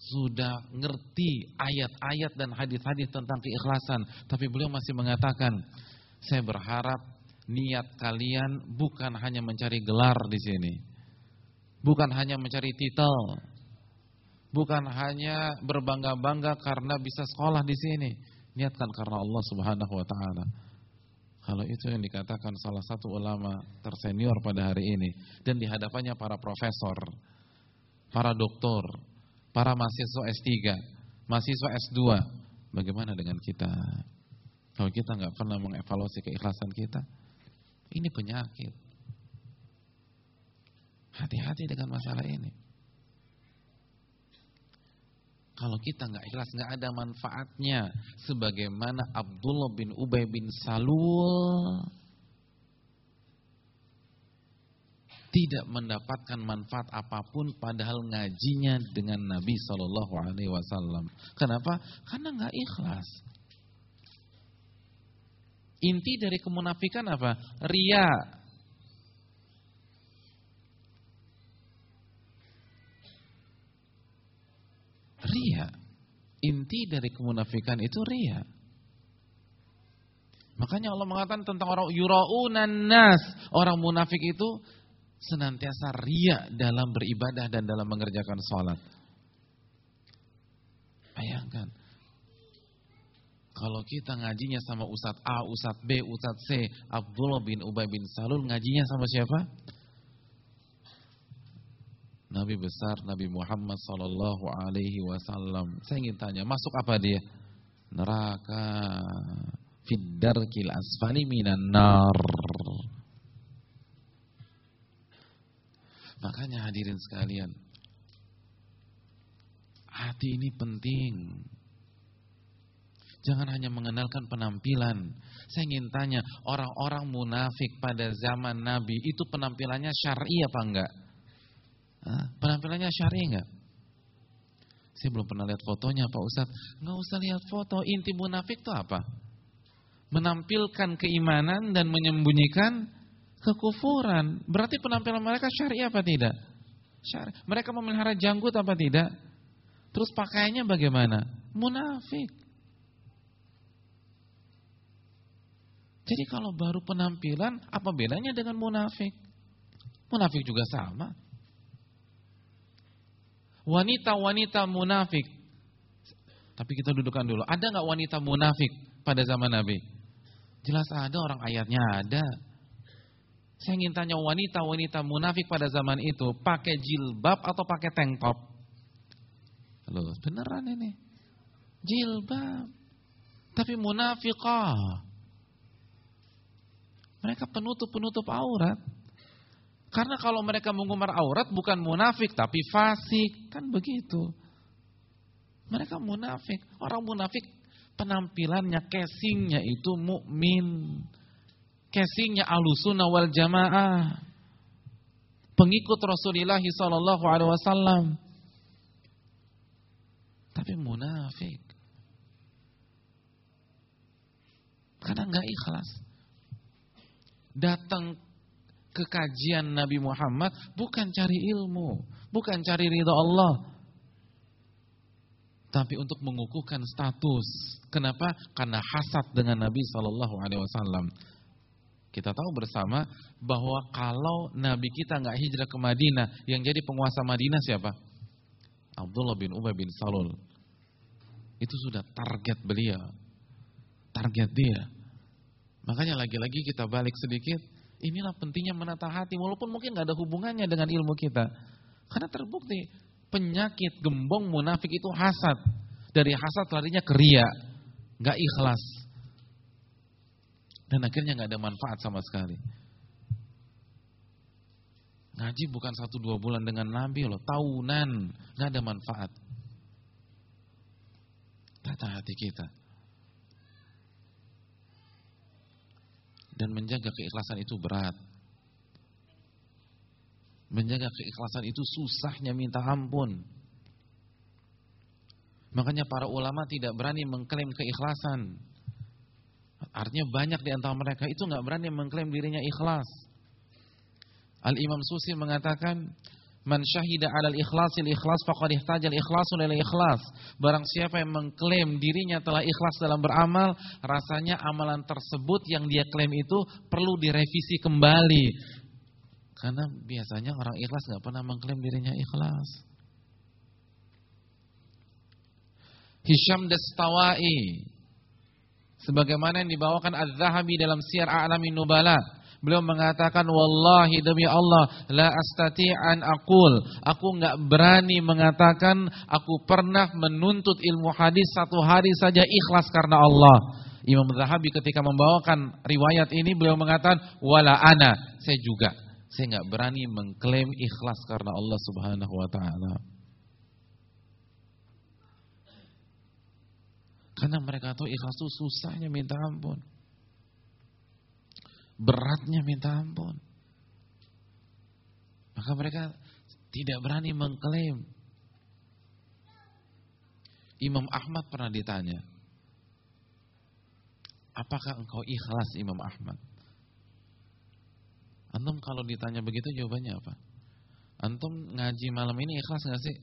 sudah ngerti ayat-ayat dan hadis-hadis tentang keikhlasan, tapi beliau masih mengatakan, saya berharap niat kalian bukan hanya mencari gelar di sini. Bukan hanya mencari titel. Bukan hanya berbangga-bangga karena bisa sekolah di sini. Niatkan karena Allah Subhanahu wa taala. Kalau itu yang dikatakan salah satu ulama tersenior pada hari ini dan di hadapannya para profesor, para doktor, para mahasiswa S3, mahasiswa S2, bagaimana dengan kita? Kalau kita nggak pernah mengevaluasi keikhlasan kita, ini penyakit. Hati-hati dengan masalah ini. Kalau kita nggak ikhlas, nggak ada manfaatnya. Sebagaimana Abdullah bin Ubay bin Salul tidak mendapatkan manfaat apa pun padahal ngajinya dengan Nabi Shallallahu Alaihi Wasallam. Kenapa? Karena nggak ikhlas. Inti dari kemunafikan apa? Ria. Ria. Inti dari kemunafikan itu ria. Makanya Allah mengatakan tentang orang yuraunan nas, orang munafik itu senantiasa ria dalam beribadah dan dalam mengerjakan sholat. Bayangkan, kalau kita ngajinya sama Ustadz A, Ustadz B, Ustadz C, Abdullah bin Ubay bin Salul ngajinya sama siapa? Nabi besar Nabi Muhammad Sallallahu Alaihi Wasallam. Saya ingin tanya, masuk apa dia? Neraka. Fiddarkil asfali minan nar. Makanya hadirin sekalian, hati ini penting. Jangan hanya mengenalkan penampilan. Saya ingin tanya, orang-orang munafik pada zaman Nabi itu penampilannya syar'i apa enggak? Penampilannya syar'i enggak? Saya belum pernah lihat fotonya Pak Ustadz. Enggak usah lihat foto, inti munafik itu apa? Menampilkan keimanan dan menyembunyikan kekufuran. Berarti penampilan mereka syariah apa tidak? Syari. Mereka memelihara janggut apa tidak? Terus pakaiannya bagaimana? Munafik. Jadi kalau baru penampilan, apa bedanya dengan munafik? Munafik juga sama. Wanita-wanita munafik. Tapi kita dudukan dulu. Ada nggak wanita munafik pada zaman Nabi? Jelas ada orang ayatnya ada. Saya ingin tanya wanita-wanita munafik pada zaman itu pakai jilbab atau pakai tank top? Loh, beneran ini. Jilbab. Tapi munafikah. Mereka penutup-penutup aurat. Karena kalau mereka mengumar aurat bukan munafik tapi fasik, kan begitu. Mereka munafik. Orang munafik penampilannya, casingnya itu mukmin casingnya alusuna wal jamaah. pengikut Rasulullah sallallahu alaihi wasallam. Tapi munafik. Karena nggak ikhlas. Datang ke kajian Nabi Muhammad bukan cari ilmu, bukan cari ridha Allah. Tapi untuk mengukuhkan status. Kenapa? Karena hasad dengan Nabi Shallallahu Alaihi Wasallam. Kita tahu bersama bahwa kalau Nabi kita nggak hijrah ke Madinah, yang jadi penguasa Madinah siapa? Abdullah bin Ubay bin Salul. Itu sudah target beliau. Target dia. Makanya lagi-lagi kita balik sedikit. Inilah pentingnya menata hati. Walaupun mungkin nggak ada hubungannya dengan ilmu kita. Karena terbukti penyakit gembong munafik itu hasad. Dari hasad larinya ke. Gak ikhlas. Dan akhirnya nggak ada manfaat sama sekali. Ngaji bukan satu dua bulan dengan Nabi loh, tahunan, nggak ada manfaat. Tata hati kita. Dan menjaga keikhlasan itu berat. Menjaga keikhlasan itu susahnya minta ampun. Makanya para ulama tidak berani mengklaim keikhlasan. Artinya banyak di antara mereka itu nggak berani mengklaim dirinya ikhlas. Al Imam Susi mengatakan, "Man syahida 'alal ikhlasil ikhlas faqad ihtajal ikhlasu lil ikhlas." Barang siapa yang mengklaim dirinya telah ikhlas dalam beramal, rasanya amalan tersebut yang dia klaim itu perlu direvisi kembali. Karena biasanya orang ikhlas nggak pernah mengklaim dirinya ikhlas. Hisham Dastawai sebagaimana yang dibawakan Az-Zahabi dalam Syiar A'lamin Nubala. Beliau mengatakan wallahi demi Allah la astati'an aqul. Aku enggak berani mengatakan aku pernah menuntut ilmu hadis satu hari saja ikhlas karena Allah. Imam Zahabi ketika membawakan riwayat ini beliau mengatakan wala ana, saya juga. Saya enggak berani mengklaim ikhlas karena Allah Subhanahu wa taala. Karena mereka tahu ikhlas itu susahnya minta ampun. Beratnya minta ampun. Maka mereka tidak berani mengklaim. Imam Ahmad pernah ditanya, apakah engkau ikhlas Imam Ahmad? Antum kalau ditanya begitu jawabannya apa? Antum ngaji malam ini ikhlas gak sih?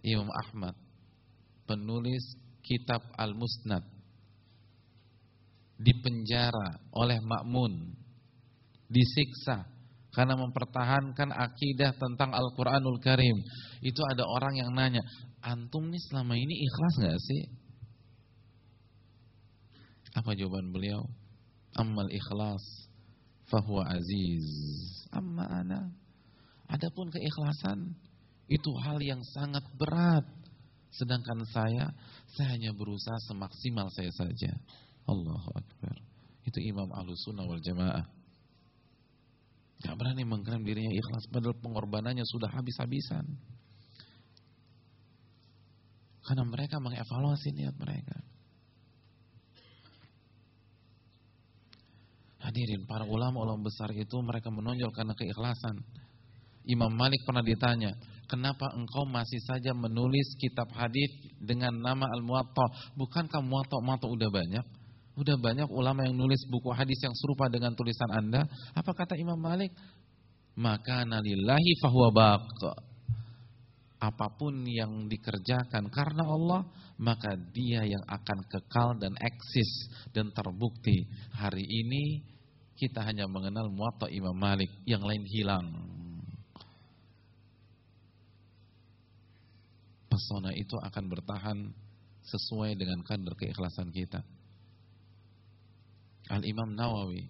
Imam Ahmad penulis kitab Al-Musnad dipenjara oleh Makmun disiksa karena mempertahankan akidah tentang Al-Qur'anul Karim. Itu ada orang yang nanya, "Antum nih selama ini ikhlas gak sih?" Apa jawaban beliau? Ammal ikhlas fahuwa aziz. Amma ana. Adapun keikhlasan itu hal yang sangat berat. Sedangkan saya, saya hanya berusaha semaksimal saya saja. Allahu Akbar. Itu Imam Ahlussunnah wal Jamaah. Gak berani mengklaim dirinya ikhlas, padahal pengorbanannya sudah habis-habisan. Karena mereka mengevaluasi niat mereka. Hadirin, para ulama-ulama besar itu mereka menonjol karena keikhlasan. Imam Malik pernah ditanya, kenapa engkau masih saja menulis kitab hadis dengan nama Al-Muwatta? Bukankah Muwatta udah banyak? Udah banyak ulama yang nulis buku hadis yang serupa dengan tulisan Anda. Apa kata Imam Malik? Maka nalillahi fahuwa baq. Apa pun yang dikerjakan karena Allah, maka dia yang akan kekal dan eksis dan terbukti. Hari ini kita hanya mengenal Muwatta Imam Malik, yang lain hilang. pesona itu akan bertahan sesuai dengan kadar keikhlasan kita. Al-Imam Nawawi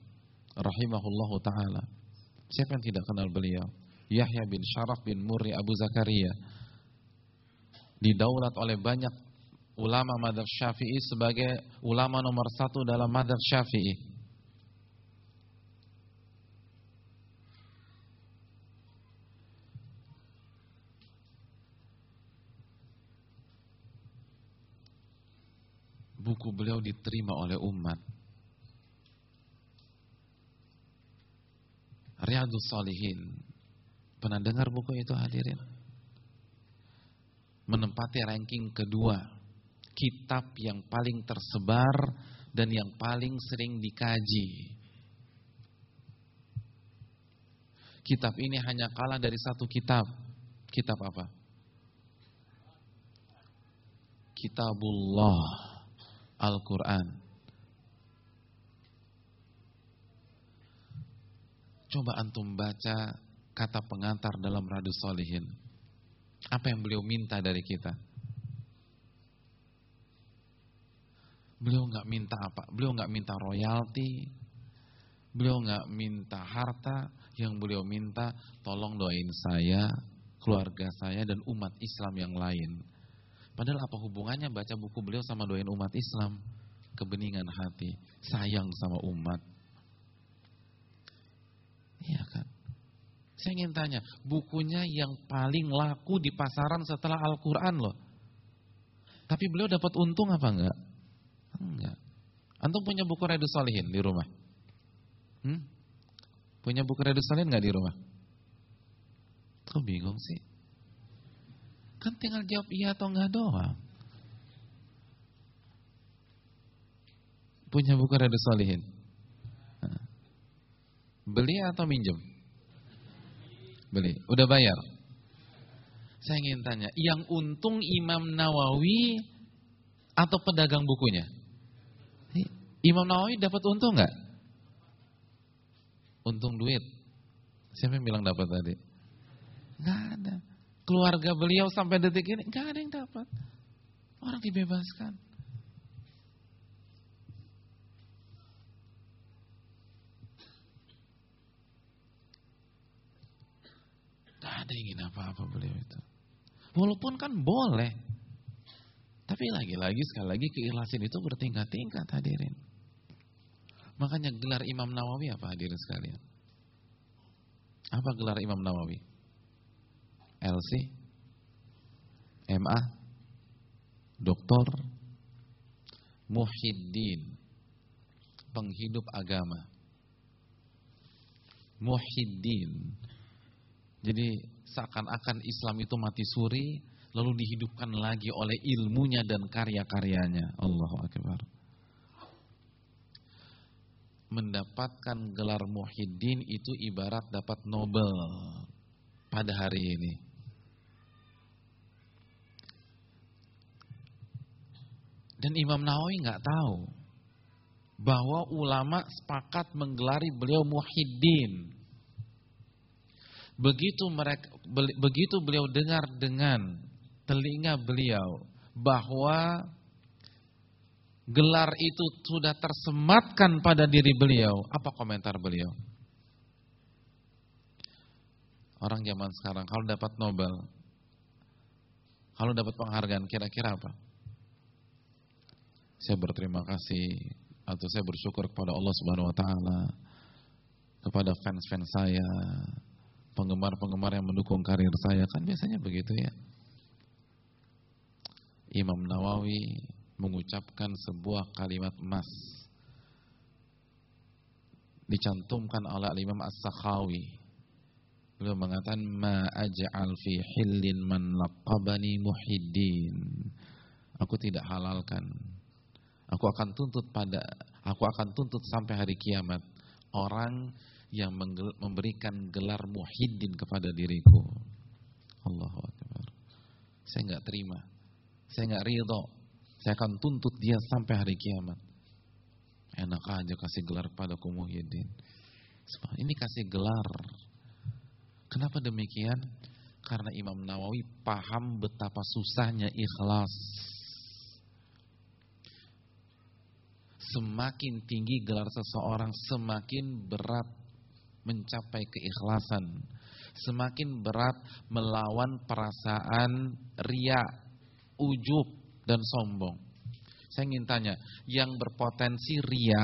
rahimahullahu taala. Siapa yang tidak kenal beliau? Yahya bin Syaraf bin Murri Abu Zakaria. Didaulat oleh banyak ulama madhab syafi'i sebagai ulama nomor satu dalam madhab syafi'i. buku beliau diterima oleh umat. Riyadus Salihin. Pernah dengar buku itu hadirin? Menempati ranking kedua. Kitab yang paling tersebar dan yang paling sering dikaji. Kitab ini hanya kalah dari satu kitab. Kitab apa? Kitabullah Al-Quran. Coba antum baca kata pengantar dalam Radus Solihin. Apa yang beliau minta dari kita? Beliau nggak minta apa? Beliau nggak minta royalti. Beliau nggak minta harta. Yang beliau minta, tolong doain saya, keluarga saya, dan umat Islam yang lain. Padahal apa hubungannya baca buku beliau sama doain umat Islam? Kebeningan hati, sayang sama umat. Iya kan? Saya ingin tanya, bukunya yang paling laku di pasaran setelah Al-Quran loh. Tapi beliau dapat untung apa enggak? Enggak. Antum punya buku Redus Salihin di rumah? Hmm? Punya buku Redus Salihin enggak di rumah? Kok bingung sih? Kan tinggal jawab iya atau enggak doang. Punya buku Redus Salihin? Beli atau minjem? Beli. Udah bayar? Saya ingin tanya, yang untung Imam Nawawi atau pedagang bukunya? Imam Nawawi dapat untung nggak? Untung duit. Siapa yang bilang dapat tadi? Nggak ada. Keluarga beliau sampai detik ini nggak ada yang dapat. Orang dibebaskan. Gak ada ingin apa-apa beliau itu. Walaupun kan boleh. Tapi lagi-lagi sekali lagi keikhlasan itu bertingkat-tingkat hadirin. Makanya gelar Imam Nawawi apa hadirin sekalian? Apa gelar Imam Nawawi? LC? MA? Doktor? Muhyiddin? Penghidup agama? Muhyiddin? Jadi seakan-akan Islam itu mati suri lalu dihidupkan lagi oleh ilmunya dan karya-karyanya. Allahu akbar. Mendapatkan gelar Muhyiddin itu ibarat dapat Nobel pada hari ini. Dan Imam Nawawi nggak tahu bahwa ulama sepakat menggelari beliau Muhyiddin. Begitu mereka begitu beliau dengar dengan telinga beliau bahwa gelar itu sudah tersematkan pada diri beliau, apa komentar beliau? Orang zaman sekarang kalau dapat Nobel, kalau dapat penghargaan kira-kira apa? Saya berterima kasih atau saya bersyukur kepada Allah Subhanahu wa taala kepada fans-fans saya, penggemar-penggemar yang mendukung karir saya kan biasanya begitu ya. Imam Nawawi mengucapkan sebuah kalimat emas dicantumkan oleh Imam As-Sakhawi. Beliau mengatakan ma aj'al fi hillin man laqabani muhiddin. Aku tidak halalkan. Aku akan tuntut pada aku akan tuntut sampai hari kiamat orang yang memberikan gelar muhiddin kepada diriku. Allahu Akbar. Saya nggak terima. Saya nggak ridho. Saya akan tuntut dia sampai hari kiamat. Enak aja kasih gelar padaku muhiddin. Ini kasih gelar. Kenapa demikian? Karena Imam Nawawi paham betapa susahnya ikhlas. Semakin tinggi gelar seseorang, semakin berat mencapai keikhlasan. Semakin berat melawan perasaan ria, ujub, dan sombong. Saya ingin tanya, yang berpotensi ria,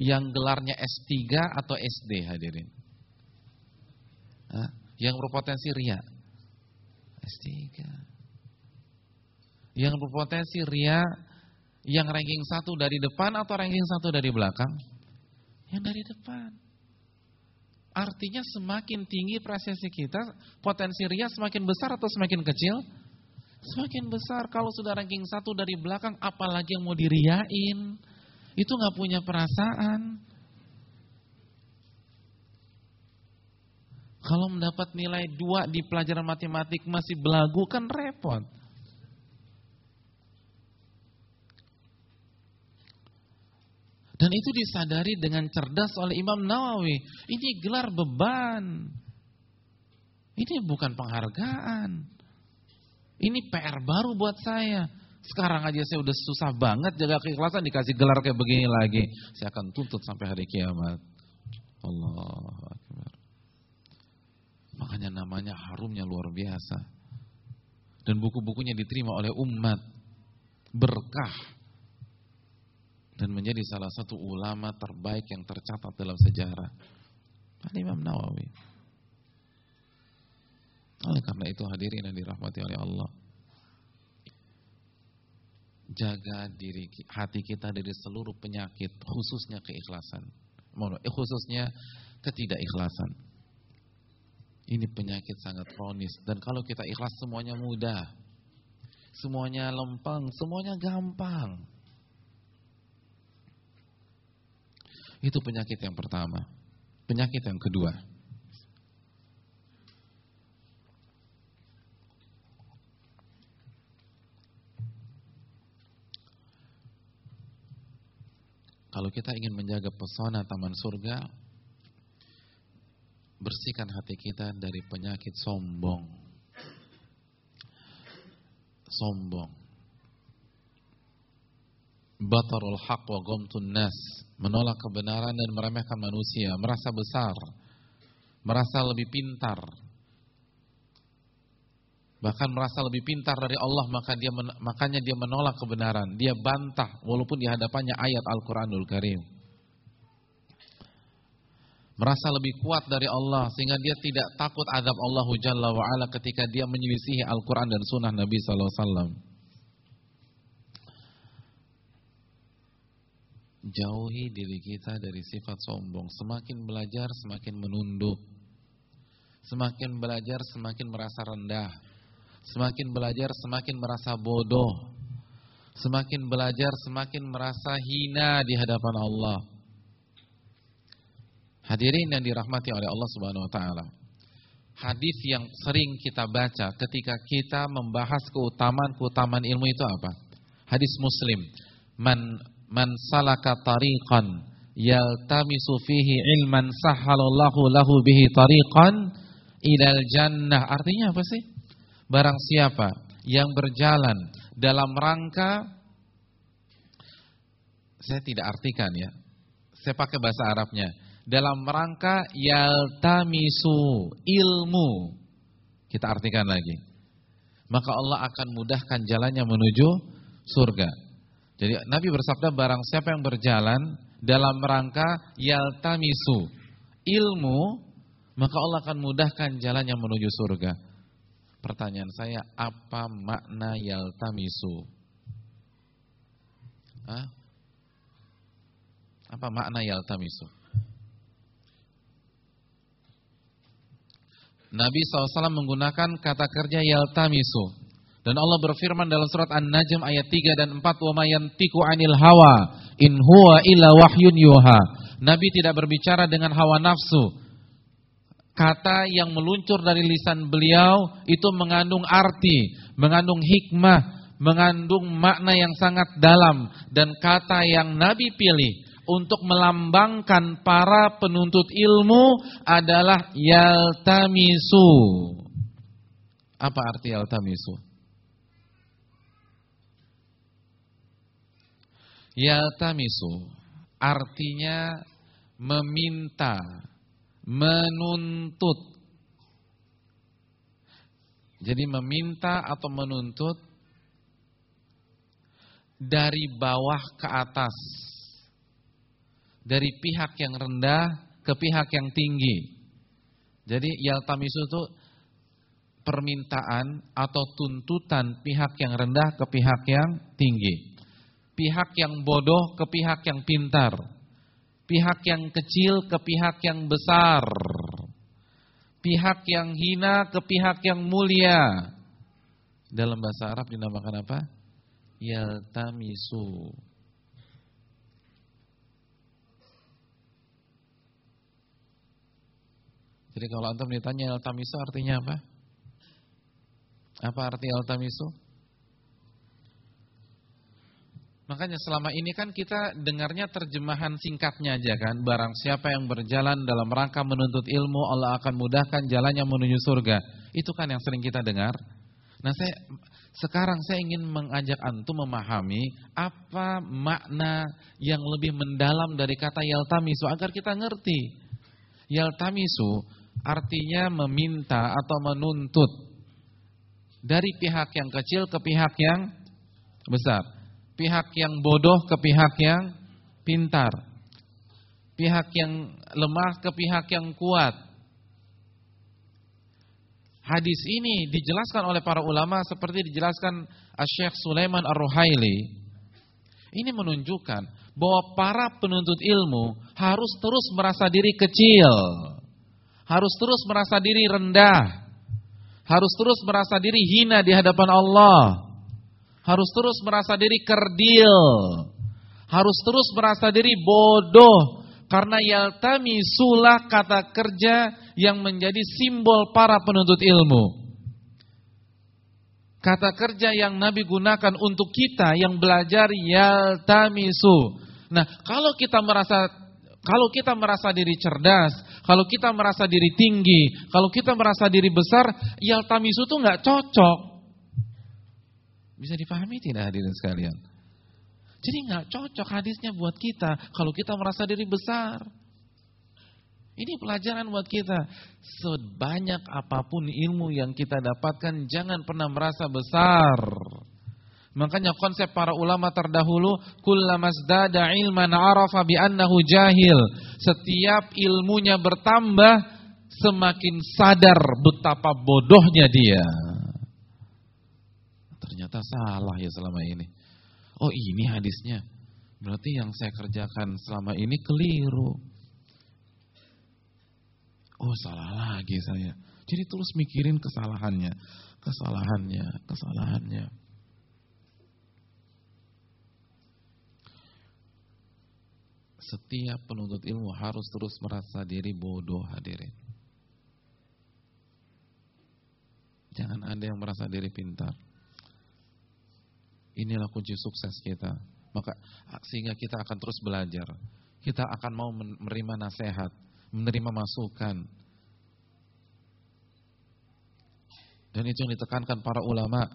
yang gelarnya S3 atau SD hadirin? Hah? Yang berpotensi ria? S3. Yang berpotensi ria, yang ranking satu dari depan atau ranking satu dari belakang? Yang dari depan. Artinya semakin tinggi prestasi kita, potensi ria semakin besar atau semakin kecil? Semakin besar. Kalau sudah ranking satu dari belakang, apalagi yang mau diriain. Itu nggak punya perasaan. Kalau mendapat nilai dua di pelajaran matematik masih belagu kan repot. Dan itu disadari dengan cerdas oleh Imam Nawawi. Ini gelar beban. Ini bukan penghargaan. Ini PR baru buat saya. Sekarang aja saya udah susah banget jaga keikhlasan dikasih gelar kayak begini lagi. Saya akan tuntut sampai hari kiamat. Allah Akbar. Makanya namanya harumnya luar biasa. Dan buku-bukunya diterima oleh umat. Berkah dan menjadi salah satu ulama terbaik yang tercatat dalam sejarah. Al-Imam Nawawi. Oleh karena itu hadirin yang dirahmati oleh Allah. Jaga diri hati kita dari seluruh penyakit, khususnya keikhlasan. Eh, khususnya ketidakikhlasan. Ini penyakit sangat kronis dan kalau kita ikhlas semuanya mudah. Semuanya lempeng, semuanya gampang. Itu penyakit yang pertama. Penyakit yang kedua. Kalau kita ingin menjaga pesona taman surga, bersihkan hati kita dari penyakit sombong. Sombong batarul haq wa gomtun nas, menolak kebenaran dan meremehkan manusia, merasa besar, merasa lebih pintar. Bahkan merasa lebih pintar dari Allah, maka dia makanya dia menolak kebenaran, dia bantah walaupun di hadapannya ayat Al-Qur'anul Karim. Merasa lebih kuat dari Allah sehingga dia tidak takut azab Allah Jalla wa ala ketika dia menyelisihi Al-Qur'an dan sunnah Nabi sallallahu alaihi wasallam. Jauhi diri kita dari sifat sombong. Semakin belajar, semakin menunduk. Semakin belajar, semakin merasa rendah. Semakin belajar, semakin merasa bodoh. Semakin belajar, semakin merasa hina di hadapan Allah. Hadirin yang dirahmati oleh Allah Subhanahu wa taala. Hadis yang sering kita baca ketika kita membahas keutamaan-keutamaan ilmu itu apa? Hadis Muslim. Man man salaka tariqan yaltamisu fihi ilman sahhalallahu lahu bihi tariqan ilal jannah. Artinya apa sih? Barang siapa yang berjalan dalam rangka saya tidak artikan ya. Saya pakai bahasa Arabnya. Dalam rangka yaltamisu ilmu. Kita artikan lagi. Maka Allah akan mudahkan jalannya menuju surga. Jadi Nabi bersabda barang siapa yang berjalan dalam rangka yaltamisu ilmu, maka Allah akan mudahkan jalan yang menuju surga. Pertanyaan saya, apa makna yaltamisu? Hah? Apa makna yaltamisu? Nabi SAW menggunakan kata kerja yaltamisu dan Allah berfirman dalam surat An-Najm ayat 3 dan 4, "Wa mayantiku 'anil hawa in huwa illa wahyun yuha." Nabi tidak berbicara dengan hawa nafsu. Kata yang meluncur dari lisan beliau itu mengandung arti, mengandung hikmah, mengandung makna yang sangat dalam dan kata yang Nabi pilih untuk melambangkan para penuntut ilmu adalah yaltamisu. Apa arti yaltamisu? Yaltamisu artinya meminta, menuntut. Jadi meminta atau menuntut dari bawah ke atas. Dari pihak yang rendah ke pihak yang tinggi. Jadi yaltamisu itu permintaan atau tuntutan pihak yang rendah ke pihak yang tinggi pihak yang bodoh ke pihak yang pintar, pihak yang kecil ke pihak yang besar. pihak yang hina ke pihak yang mulia. Dalam bahasa Arab dinamakan apa? Yaltamisu. Jadi kalau antum ditanya yaltamisu artinya apa? Apa arti yaltamisu? Makanya selama ini kan kita dengarnya terjemahan singkatnya aja kan. Barang siapa yang berjalan dalam rangka menuntut ilmu, Allah akan mudahkan jalannya menuju surga. Itu kan yang sering kita dengar. Nah saya sekarang saya ingin mengajak antum memahami apa makna yang lebih mendalam dari kata yaltamisu agar kita ngerti. Yaltamisu artinya meminta atau menuntut dari pihak yang kecil ke pihak yang besar pihak yang bodoh ke pihak yang pintar, pihak yang lemah ke pihak yang kuat. Hadis ini dijelaskan oleh para ulama seperti dijelaskan Syekh Sulaiman Ar-Ruhaili. Ini menunjukkan bahwa para penuntut ilmu harus terus merasa diri kecil, harus terus merasa diri rendah, harus terus merasa diri hina di hadapan Allah harus terus merasa diri kerdil, harus terus merasa diri bodoh, karena yaltami sulah kata kerja yang menjadi simbol para penuntut ilmu. Kata kerja yang Nabi gunakan untuk kita yang belajar yaltamisu. Nah, kalau kita merasa kalau kita merasa diri cerdas, kalau kita merasa diri tinggi, kalau kita merasa diri besar, yaltamisu itu nggak cocok. Bisa dipahami tidak hadirin sekalian? Jadi nggak cocok hadisnya buat kita kalau kita merasa diri besar. Ini pelajaran buat kita. Sebanyak apa pun ilmu yang kita dapatkan, jangan pernah merasa besar. Makanya konsep para ulama terdahulu, kullamasdada ilman arafa bi annahu jahil. Setiap ilmunya bertambah, semakin sadar betapa bodohnya dia. Ternyata salah ya selama ini. Oh ini hadisnya. Berarti yang saya kerjakan selama ini keliru. Oh salah lagi saya. Jadi terus mikirin kesalahannya. Kesalahannya, kesalahannya. Setiap penuntut ilmu harus terus merasa diri bodoh hadirin. Jangan ada yang merasa diri pintar. Inilah kunci sukses kita. Maka sehingga kita akan terus belajar. Kita akan mau menerima nasihat, menerima masukan. Dan itu yang ditekankan para ulama.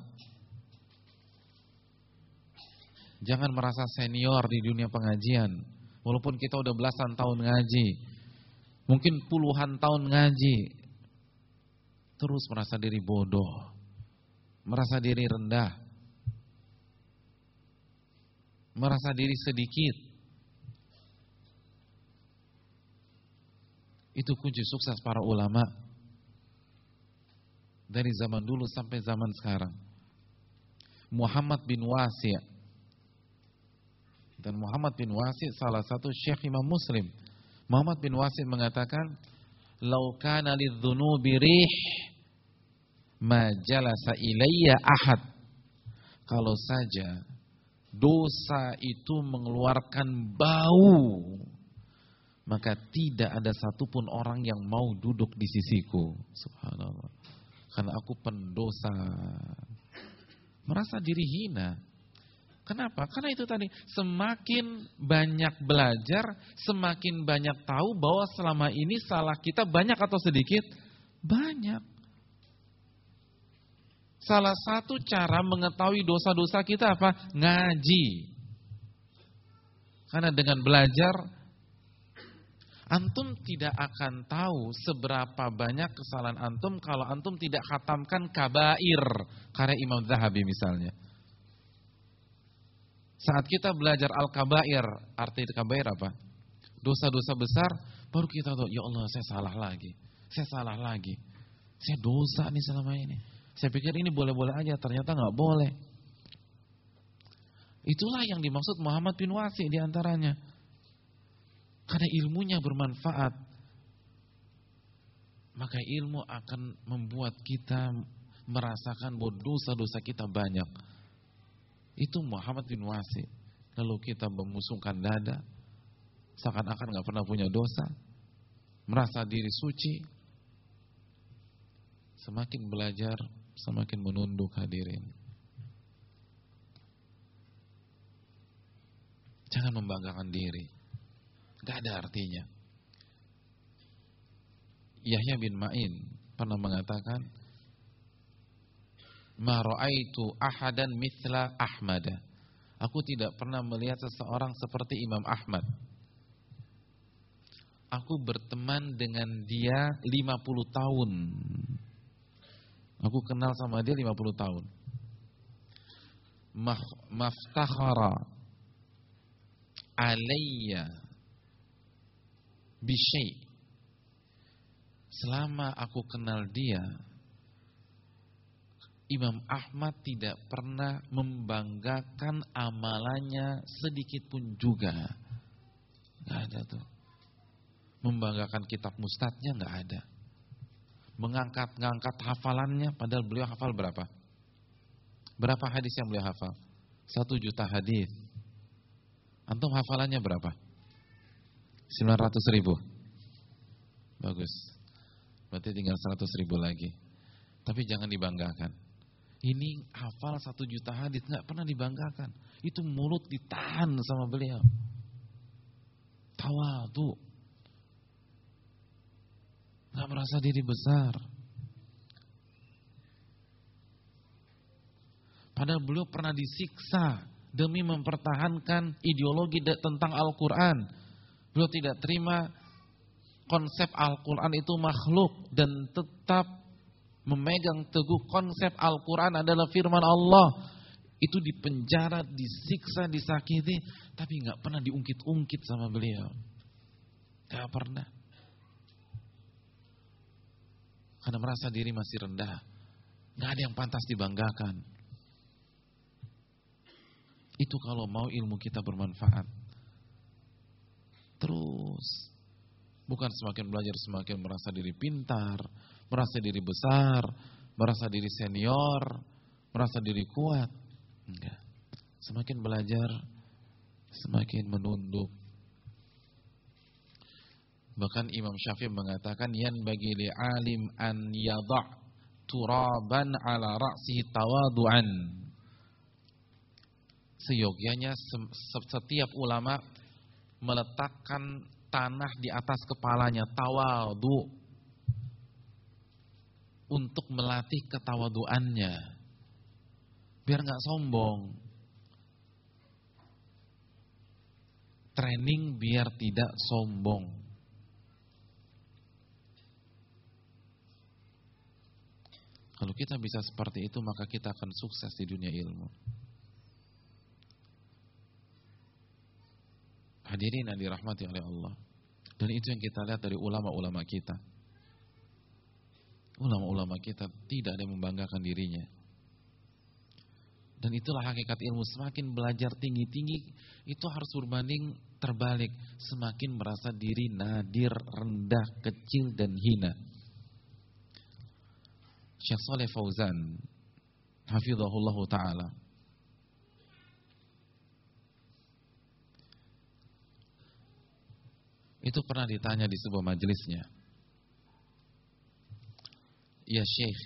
Jangan merasa senior di dunia pengajian. Walaupun kita udah belasan tahun ngaji. Mungkin puluhan tahun ngaji. Terus merasa diri bodoh. Merasa diri rendah merasa diri sedikit. Itu kunci sukses para ulama dari zaman dulu sampai zaman sekarang. Muhammad bin Wasi' dan Muhammad bin Wasi' salah satu syekh Imam Muslim. Muhammad bin Wasi' mengatakan, "Lau kana lidzunubi rih ma jalasa ahad." Kalau saja dosa itu mengeluarkan bau, maka tidak ada satupun orang yang mau duduk di sisiku. Subhanallah. Karena aku pendosa. Merasa diri hina. Kenapa? Karena itu tadi, semakin banyak belajar, semakin banyak tahu bahwa selama ini salah kita banyak atau sedikit? Banyak. Salah satu cara mengetahui dosa-dosa kita apa? Ngaji. Karena dengan belajar antum tidak akan tahu seberapa banyak kesalahan antum kalau antum tidak khatamkan kabair karya Imam Zahabi misalnya. Saat kita belajar al-kabair, arti kabair apa? Dosa-dosa besar, baru kita tahu, ya Allah saya salah lagi. Saya salah lagi. Saya dosa nih selama ini. Saya pikir ini boleh-boleh aja, ternyata nggak boleh. Itulah yang dimaksud Muhammad bin Wasi di antaranya. Karena ilmunya bermanfaat. maka ilmu akan membuat kita merasakan bahwa dosa-dosa kita banyak. Itu Muhammad bin Wasi. Lalu kita memusungkan dada, seakan-akan nggak pernah punya dosa, merasa diri suci. Semakin belajar, semakin menunduk hadirin. Jangan membanggakan diri. Gak ada artinya. Yahya bin Ma'in pernah mengatakan, Ma ra'aitu ahadan mithla Ahmada. Aku tidak pernah melihat seseorang seperti Imam Ahmad. Aku berteman dengan dia 50 tahun. Aku kenal sama dia 50 tahun. Maftakhara alayya bisyai selama aku kenal dia, Imam Ahmad tidak pernah membanggakan amalannya sedikit pun juga. Gak ada tuh. Membanggakan kitab mustadnya gak ada. Mengangkat-ngangkat hafalannya padahal beliau hafal berapa? Berapa hadis yang beliau hafal? Satu juta hadis. Antum hafalannya berapa? 900 ribu. Bagus. Berarti tinggal 100 ribu lagi. Tapi jangan dibanggakan. Ini hafal satu juta hadis nggak pernah dibanggakan. Itu mulut ditahan sama beliau. tuh, nggak merasa diri besar. Padahal beliau pernah disiksa demi mempertahankan ideologi tentang Al-Quran. Beliau tidak terima konsep Al-Quran itu makhluk dan tetap memegang teguh konsep Al-Quran adalah firman Allah. Itu dipenjara, disiksa, disakiti, tapi nggak pernah diungkit-ungkit sama beliau. Gak pernah. Karena merasa diri masih rendah. Gak ada yang pantas dibanggakan. Itu kalau mau ilmu kita bermanfaat. Terus Bukan semakin belajar semakin merasa diri pintar, merasa diri besar, merasa diri senior, merasa diri kuat. Enggak. Semakin belajar, semakin menunduk. Bahkan Imam Syafi'i mengatakan yan bagi li alim an yada' turaban ala ra'sihi tawadu'an. Seyogyanya setiap ulama meletakkan tanah di atas kepalanya, tawadu untuk melatih ketawaduannya. Biar nggak sombong. Training biar tidak sombong. Kalau kita bisa seperti itu, maka kita akan sukses di dunia ilmu. Hadirin yang dirahmati oleh Allah. Dan itu yang kita lihat dari ulama-ulama kita. Ulama-ulama kita tidak ada yang membanggakan dirinya. Dan itulah hakikat ilmu. Semakin belajar tinggi-tinggi, itu harus berbanding terbalik. Semakin merasa diri nadir, rendah, kecil, dan hina. Syekh Saleh Fauzan, hafizahullah ta'ala, Itu pernah ditanya di sebuah majelisnya. Ya Syekh,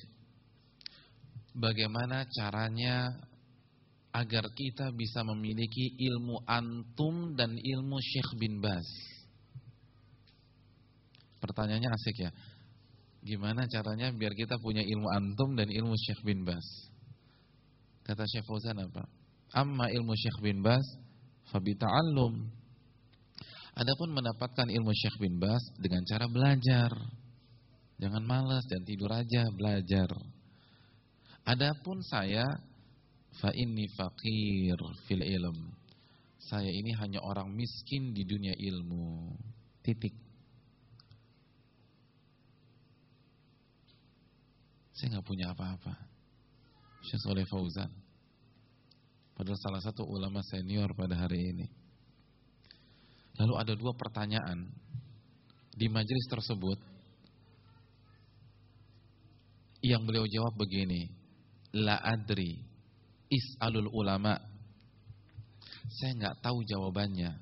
bagaimana caranya agar kita bisa memiliki ilmu antum dan ilmu Syekh bin Bas? Pertanyaannya asik ya. Gimana caranya biar kita punya ilmu antum dan ilmu Syekh bin Bas? Kata Syekh Fauzan apa? Amma ilmu Syekh bin Bas fabita'allum Adapun mendapatkan ilmu Syekh bin Bas dengan cara belajar. Jangan malas dan tidur aja, belajar. Adapun saya fa inni faqir fil ilm. Saya ini hanya orang miskin di dunia ilmu. Titik. Saya nggak punya apa-apa. Syekh Soleh Fauzan. Padahal salah satu ulama senior pada hari ini. Lalu ada dua pertanyaan di majelis tersebut. Yang beliau jawab begini, La adri is'alul ulama. Saya nggak tahu jawabannya.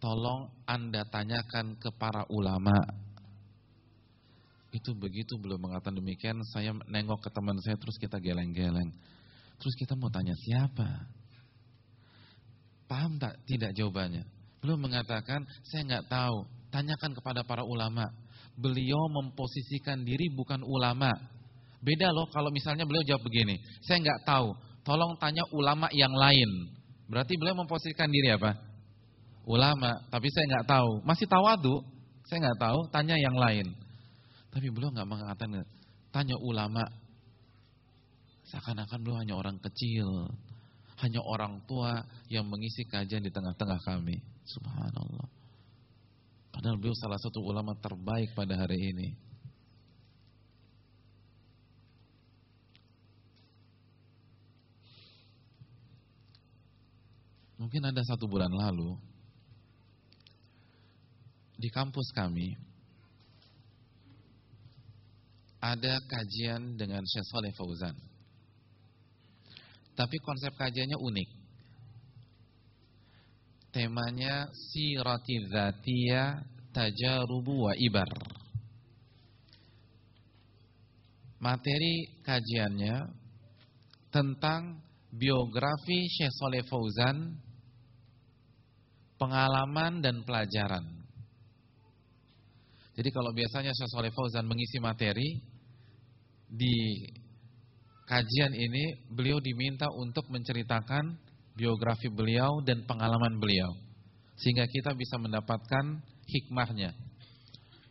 Tolong Anda tanyakan ke para ulama. Itu begitu belum mengatakan demikian, saya nengok ke teman saya terus kita geleng-geleng. Terus kita mau tanya siapa? Paham tak? Tidak jawabannya. Belum mengatakan, saya nggak tahu. Tanyakan kepada para ulama. Beliau memposisikan diri bukan ulama. Beda loh kalau misalnya beliau jawab begini, saya nggak tahu. Tolong tanya ulama yang lain. Berarti beliau memposisikan diri apa? Ulama. Tapi saya nggak tahu. Masih tawadu. Saya nggak tahu. Tanya yang lain. Tapi beliau nggak mengatakan tanya ulama. Seakan-akan beliau hanya orang kecil, hanya orang tua yang mengisi kajian di tengah-tengah kami. Subhanallah. Padahal beliau salah satu ulama terbaik pada hari ini. Mungkin ada satu bulan lalu di kampus kami ada kajian dengan Syekh Saleh Fauzan. Tapi konsep kajiannya unik. Temanya Sirati Dzatiyah Tajarubu wa Ibar. Materi kajiannya tentang biografi Syekh Saleh Fauzan, pengalaman dan pelajaran. Jadi kalau biasanya Syekh Saleh Fauzan mengisi materi di kajian ini beliau diminta untuk menceritakan biografi beliau dan pengalaman beliau. Sehingga kita bisa mendapatkan hikmahnya.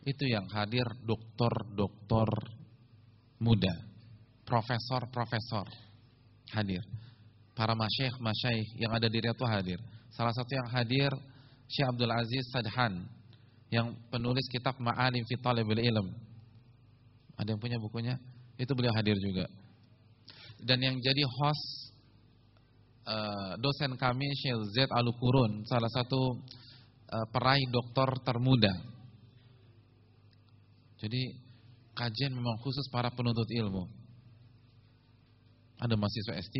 Itu yang hadir doktor-doktor muda, profesor-profesor hadir. Para masyayikh yang ada di Riyadh hadir. Salah satu yang hadir Syekh Abdul Aziz Sadhan yang penulis kitab Ma'alim fi Talibil Ilm. Ada yang punya bukunya? Itu beliau hadir juga dan yang jadi host uh, dosen kami Syekh Z Alukurun, salah satu uh, peraih doktor termuda. Jadi kajian memang khusus para penuntut ilmu. Ada mahasiswa S3,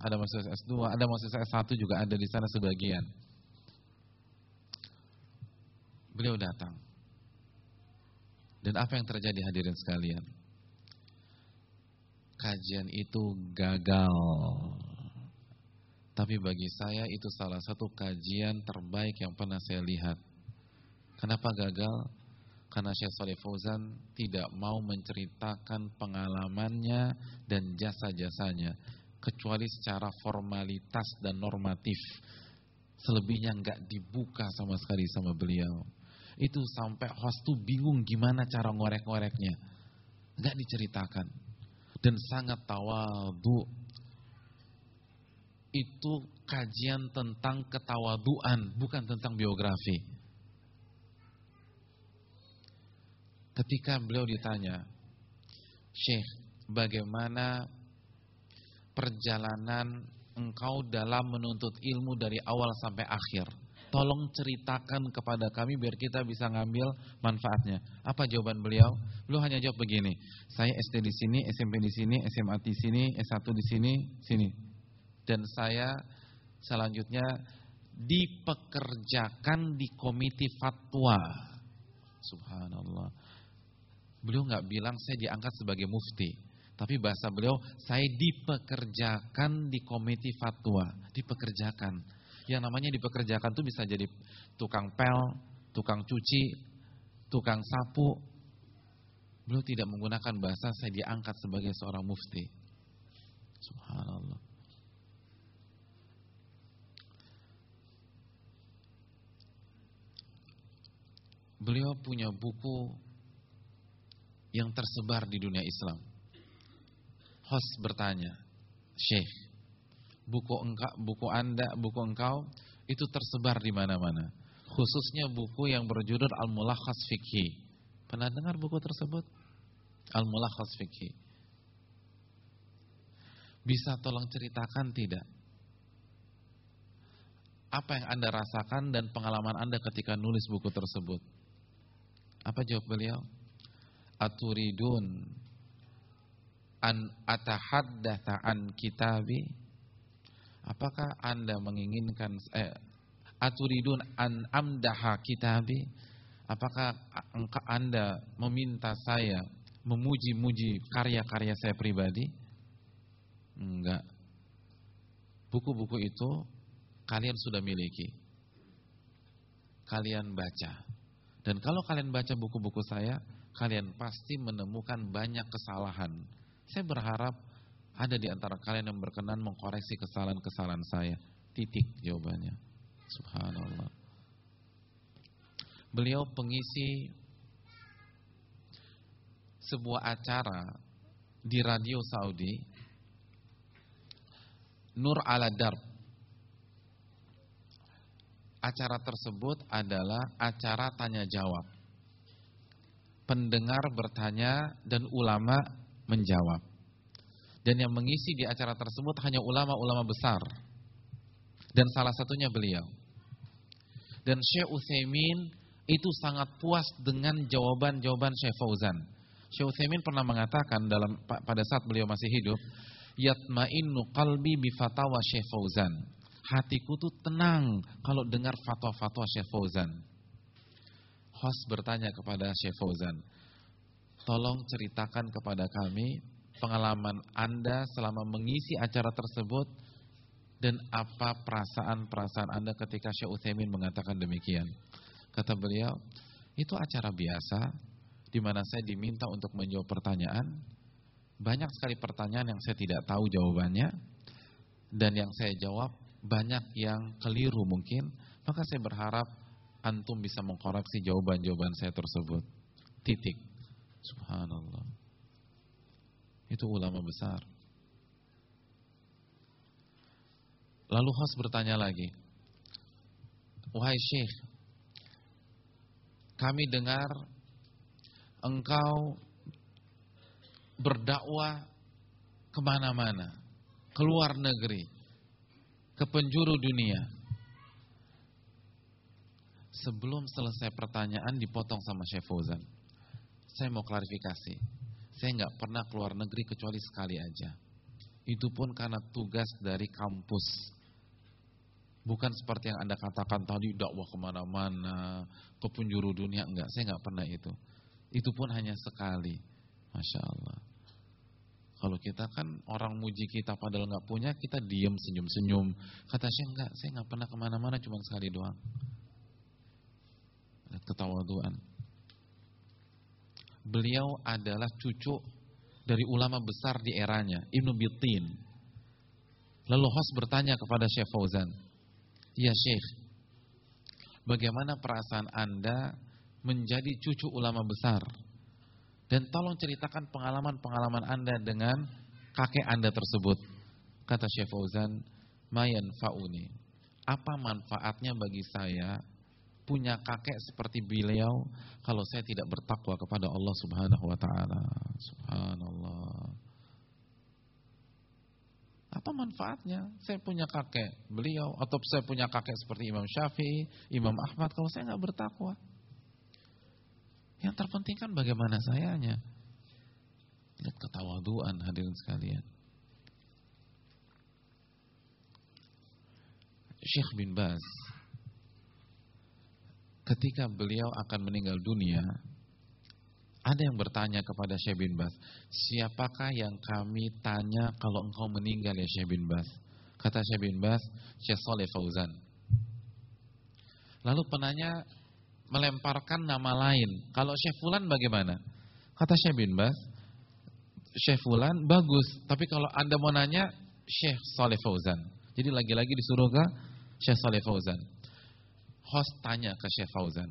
ada mahasiswa S2, ada mahasiswa S1 juga ada di sana sebagian. Beliau datang. Dan apa yang terjadi hadirin sekalian? Kajian itu gagal. Tapi bagi saya itu salah satu kajian terbaik yang pernah saya lihat. Kenapa gagal? Karena Syekh Saleh Fauzan tidak mau menceritakan pengalamannya dan jasa-jasanya kecuali secara formalitas dan normatif. Selebihnya nggak dibuka sama sekali sama beliau. Itu sampai host tuh bingung gimana cara ngorek-ngoreknya. Nggak diceritakan dan sangat tawadu. Itu kajian tentang ketawaduan, bukan tentang biografi. Ketika beliau ditanya, Syekh, bagaimana perjalanan engkau dalam menuntut ilmu dari awal sampai akhir? Tolong ceritakan kepada kami biar kita bisa ngambil manfaatnya. Apa jawaban beliau? Beliau hanya jawab begini, saya SD di sini, SMP di sini, SMA di sini, S1 di sini, sini. Dan saya selanjutnya dipekerjakan di komite fatwa. Subhanallah. Beliau nggak bilang saya diangkat sebagai mufti. Tapi bahasa beliau, saya dipekerjakan di komite fatwa. Dipekerjakan yang namanya dipekerjakan itu bisa jadi tukang pel, tukang cuci, tukang sapu. Beliau tidak menggunakan bahasa saya diangkat sebagai seorang mufti. Subhanallah. Beliau punya buku yang tersebar di dunia Islam. Host bertanya, Syekh, buku engkau, buku Anda, buku engkau itu tersebar di mana-mana. Khususnya buku yang berjudul Al-Mulakhas Fikhi. Pernah dengar buku tersebut? Al-Mulakhas Fikhi. Bisa tolong ceritakan tidak? Apa yang Anda rasakan dan pengalaman Anda ketika nulis buku tersebut? Apa jawab beliau? Aturidun an atahaddatha an kitabi? Apakah Anda menginginkan eh, aturidun an amdaha kitabi? Apakah Anda meminta saya memuji-muji karya-karya saya pribadi? Enggak. Buku-buku itu kalian sudah miliki. Kalian baca. Dan kalau kalian baca buku-buku saya, kalian pasti menemukan banyak kesalahan. Saya berharap ada di antara kalian yang berkenan mengkoreksi kesalahan-kesalahan saya. Titik jawabannya. Subhanallah. Beliau pengisi sebuah acara di radio Saudi Nur ala Darb. Acara tersebut adalah acara tanya jawab. Pendengar bertanya dan ulama menjawab. Dan yang mengisi di acara tersebut hanya ulama-ulama besar. Dan salah satunya beliau. Dan Syekh Utsaimin itu sangat puas dengan jawaban-jawaban Syekh Fauzan. Syekh Utsaimin pernah mengatakan dalam pada saat beliau masih hidup, yatma'innu qalbi bi fatawa Syekh Fauzan. Hatiku tuh tenang kalau dengar fatwa-fatwa Syekh Fauzan. Host bertanya kepada Syekh Fauzan, tolong ceritakan kepada kami pengalaman Anda selama mengisi acara tersebut dan apa perasaan-perasaan Anda ketika Syekh Utsaimin mengatakan demikian. Kata beliau, itu acara biasa di mana saya diminta untuk menjawab pertanyaan. Banyak sekali pertanyaan yang saya tidak tahu jawabannya dan yang saya jawab banyak yang keliru mungkin. Maka saya berharap antum bisa mengkoreksi jawaban-jawaban saya tersebut. Titik. Subhanallah. Itu ulama besar. Lalu host bertanya lagi. Wahai Syekh, kami dengar engkau berdakwah ke mana-mana, keluar negeri, ke penjuru dunia. Sebelum selesai pertanyaan dipotong sama Syekh Fauzan. Saya mau klarifikasi. Saya nggak pernah keluar negeri kecuali sekali aja. Itu pun karena tugas dari kampus. Bukan seperti yang Anda katakan tadi dakwah ke mana-mana, ke penjuru dunia. Enggak, saya nggak pernah itu. Itu pun hanya sekali. Masya Allah. Kalau kita kan orang muji kita padahal nggak punya, kita diem senyum-senyum. Kata saya enggak, saya nggak pernah ke mana-mana cuma sekali doang. Ketawaduan. Beliau adalah cucu dari ulama besar di eranya, Ibnu Bitin. Lalu host bertanya kepada Syekh Fauzan, Ya Syekh, bagaimana perasaan Anda menjadi cucu ulama besar? Dan tolong ceritakan pengalaman-pengalaman Anda dengan kakek Anda tersebut. Kata Syekh Fauzan, Mayan fauni. Apa manfaatnya bagi saya punya kakek seperti beliau kalau saya tidak bertakwa kepada Allah Subhanahu wa taala. Subhanallah. Apa manfaatnya? Saya punya kakek beliau atau saya punya kakek seperti Imam Syafi'i, Imam Ahmad kalau saya nggak bertakwa. Yang terpenting kan bagaimana sayanya. Lihat ketawaduan hadirin sekalian. Syekh bin Baz ketika beliau akan meninggal dunia, ada yang bertanya kepada Syekh bin Bas, siapakah yang kami tanya kalau engkau meninggal ya Syekh bin Bas? Kata Syekh bin Bas, Syekh Saleh Fauzan. Lalu penanya melemparkan nama lain. Kalau Syekh Fulan bagaimana? Kata Syekh bin Bas, Syekh Fulan bagus, tapi kalau Anda mau nanya Syekh Saleh Fauzan. Jadi lagi-lagi disuruh ke Syekh Saleh Fauzan host tanya ke Syekh Fauzan,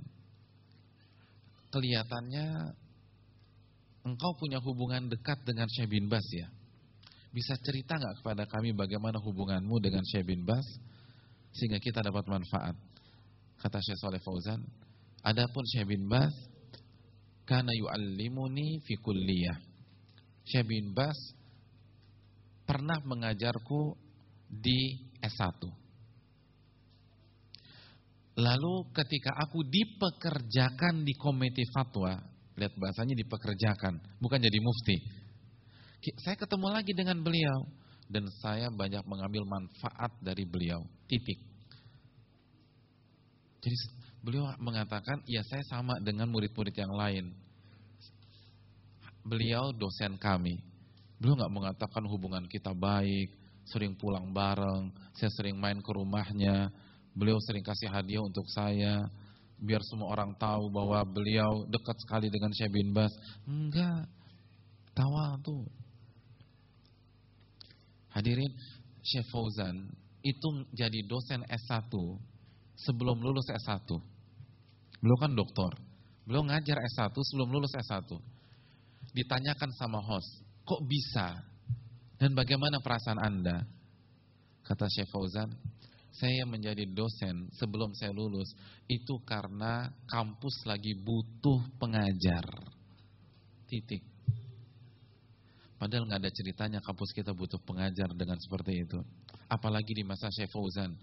kelihatannya engkau punya hubungan dekat dengan Syekh bin Bas ya. Bisa cerita nggak kepada kami bagaimana hubunganmu dengan Syekh bin Bas sehingga kita dapat manfaat? Kata Syekh Saleh Fauzan, adapun Syekh bin Bas kana yu'allimuni fi kulliyah. Syekh bin Bas pernah mengajarku di S1. Lalu ketika aku dipekerjakan di komite fatwa, lihat bahasanya dipekerjakan, bukan jadi mufti. Saya ketemu lagi dengan beliau dan saya banyak mengambil manfaat dari beliau. Titik. Jadi beliau mengatakan, ya saya sama dengan murid-murid yang lain. Beliau dosen kami. Beliau nggak mengatakan hubungan kita baik, sering pulang bareng, saya sering main ke rumahnya, beliau sering kasih hadiah untuk saya, biar semua orang tahu bahwa beliau dekat sekali dengan Syekh bin Bas. Enggak. Tawa tuh. Hadirin, Syekh Fauzan itu jadi dosen S1 sebelum lulus S1. Beliau kan doktor. Beliau ngajar S1 sebelum lulus S1. Ditanyakan sama host, kok bisa? Dan bagaimana perasaan Anda? Kata Syekh Fauzan, saya menjadi dosen sebelum saya lulus itu karena kampus lagi butuh pengajar. Titik. Padahal nggak ada ceritanya kampus kita butuh pengajar dengan seperti itu. Apalagi di masa Syekh Fauzan.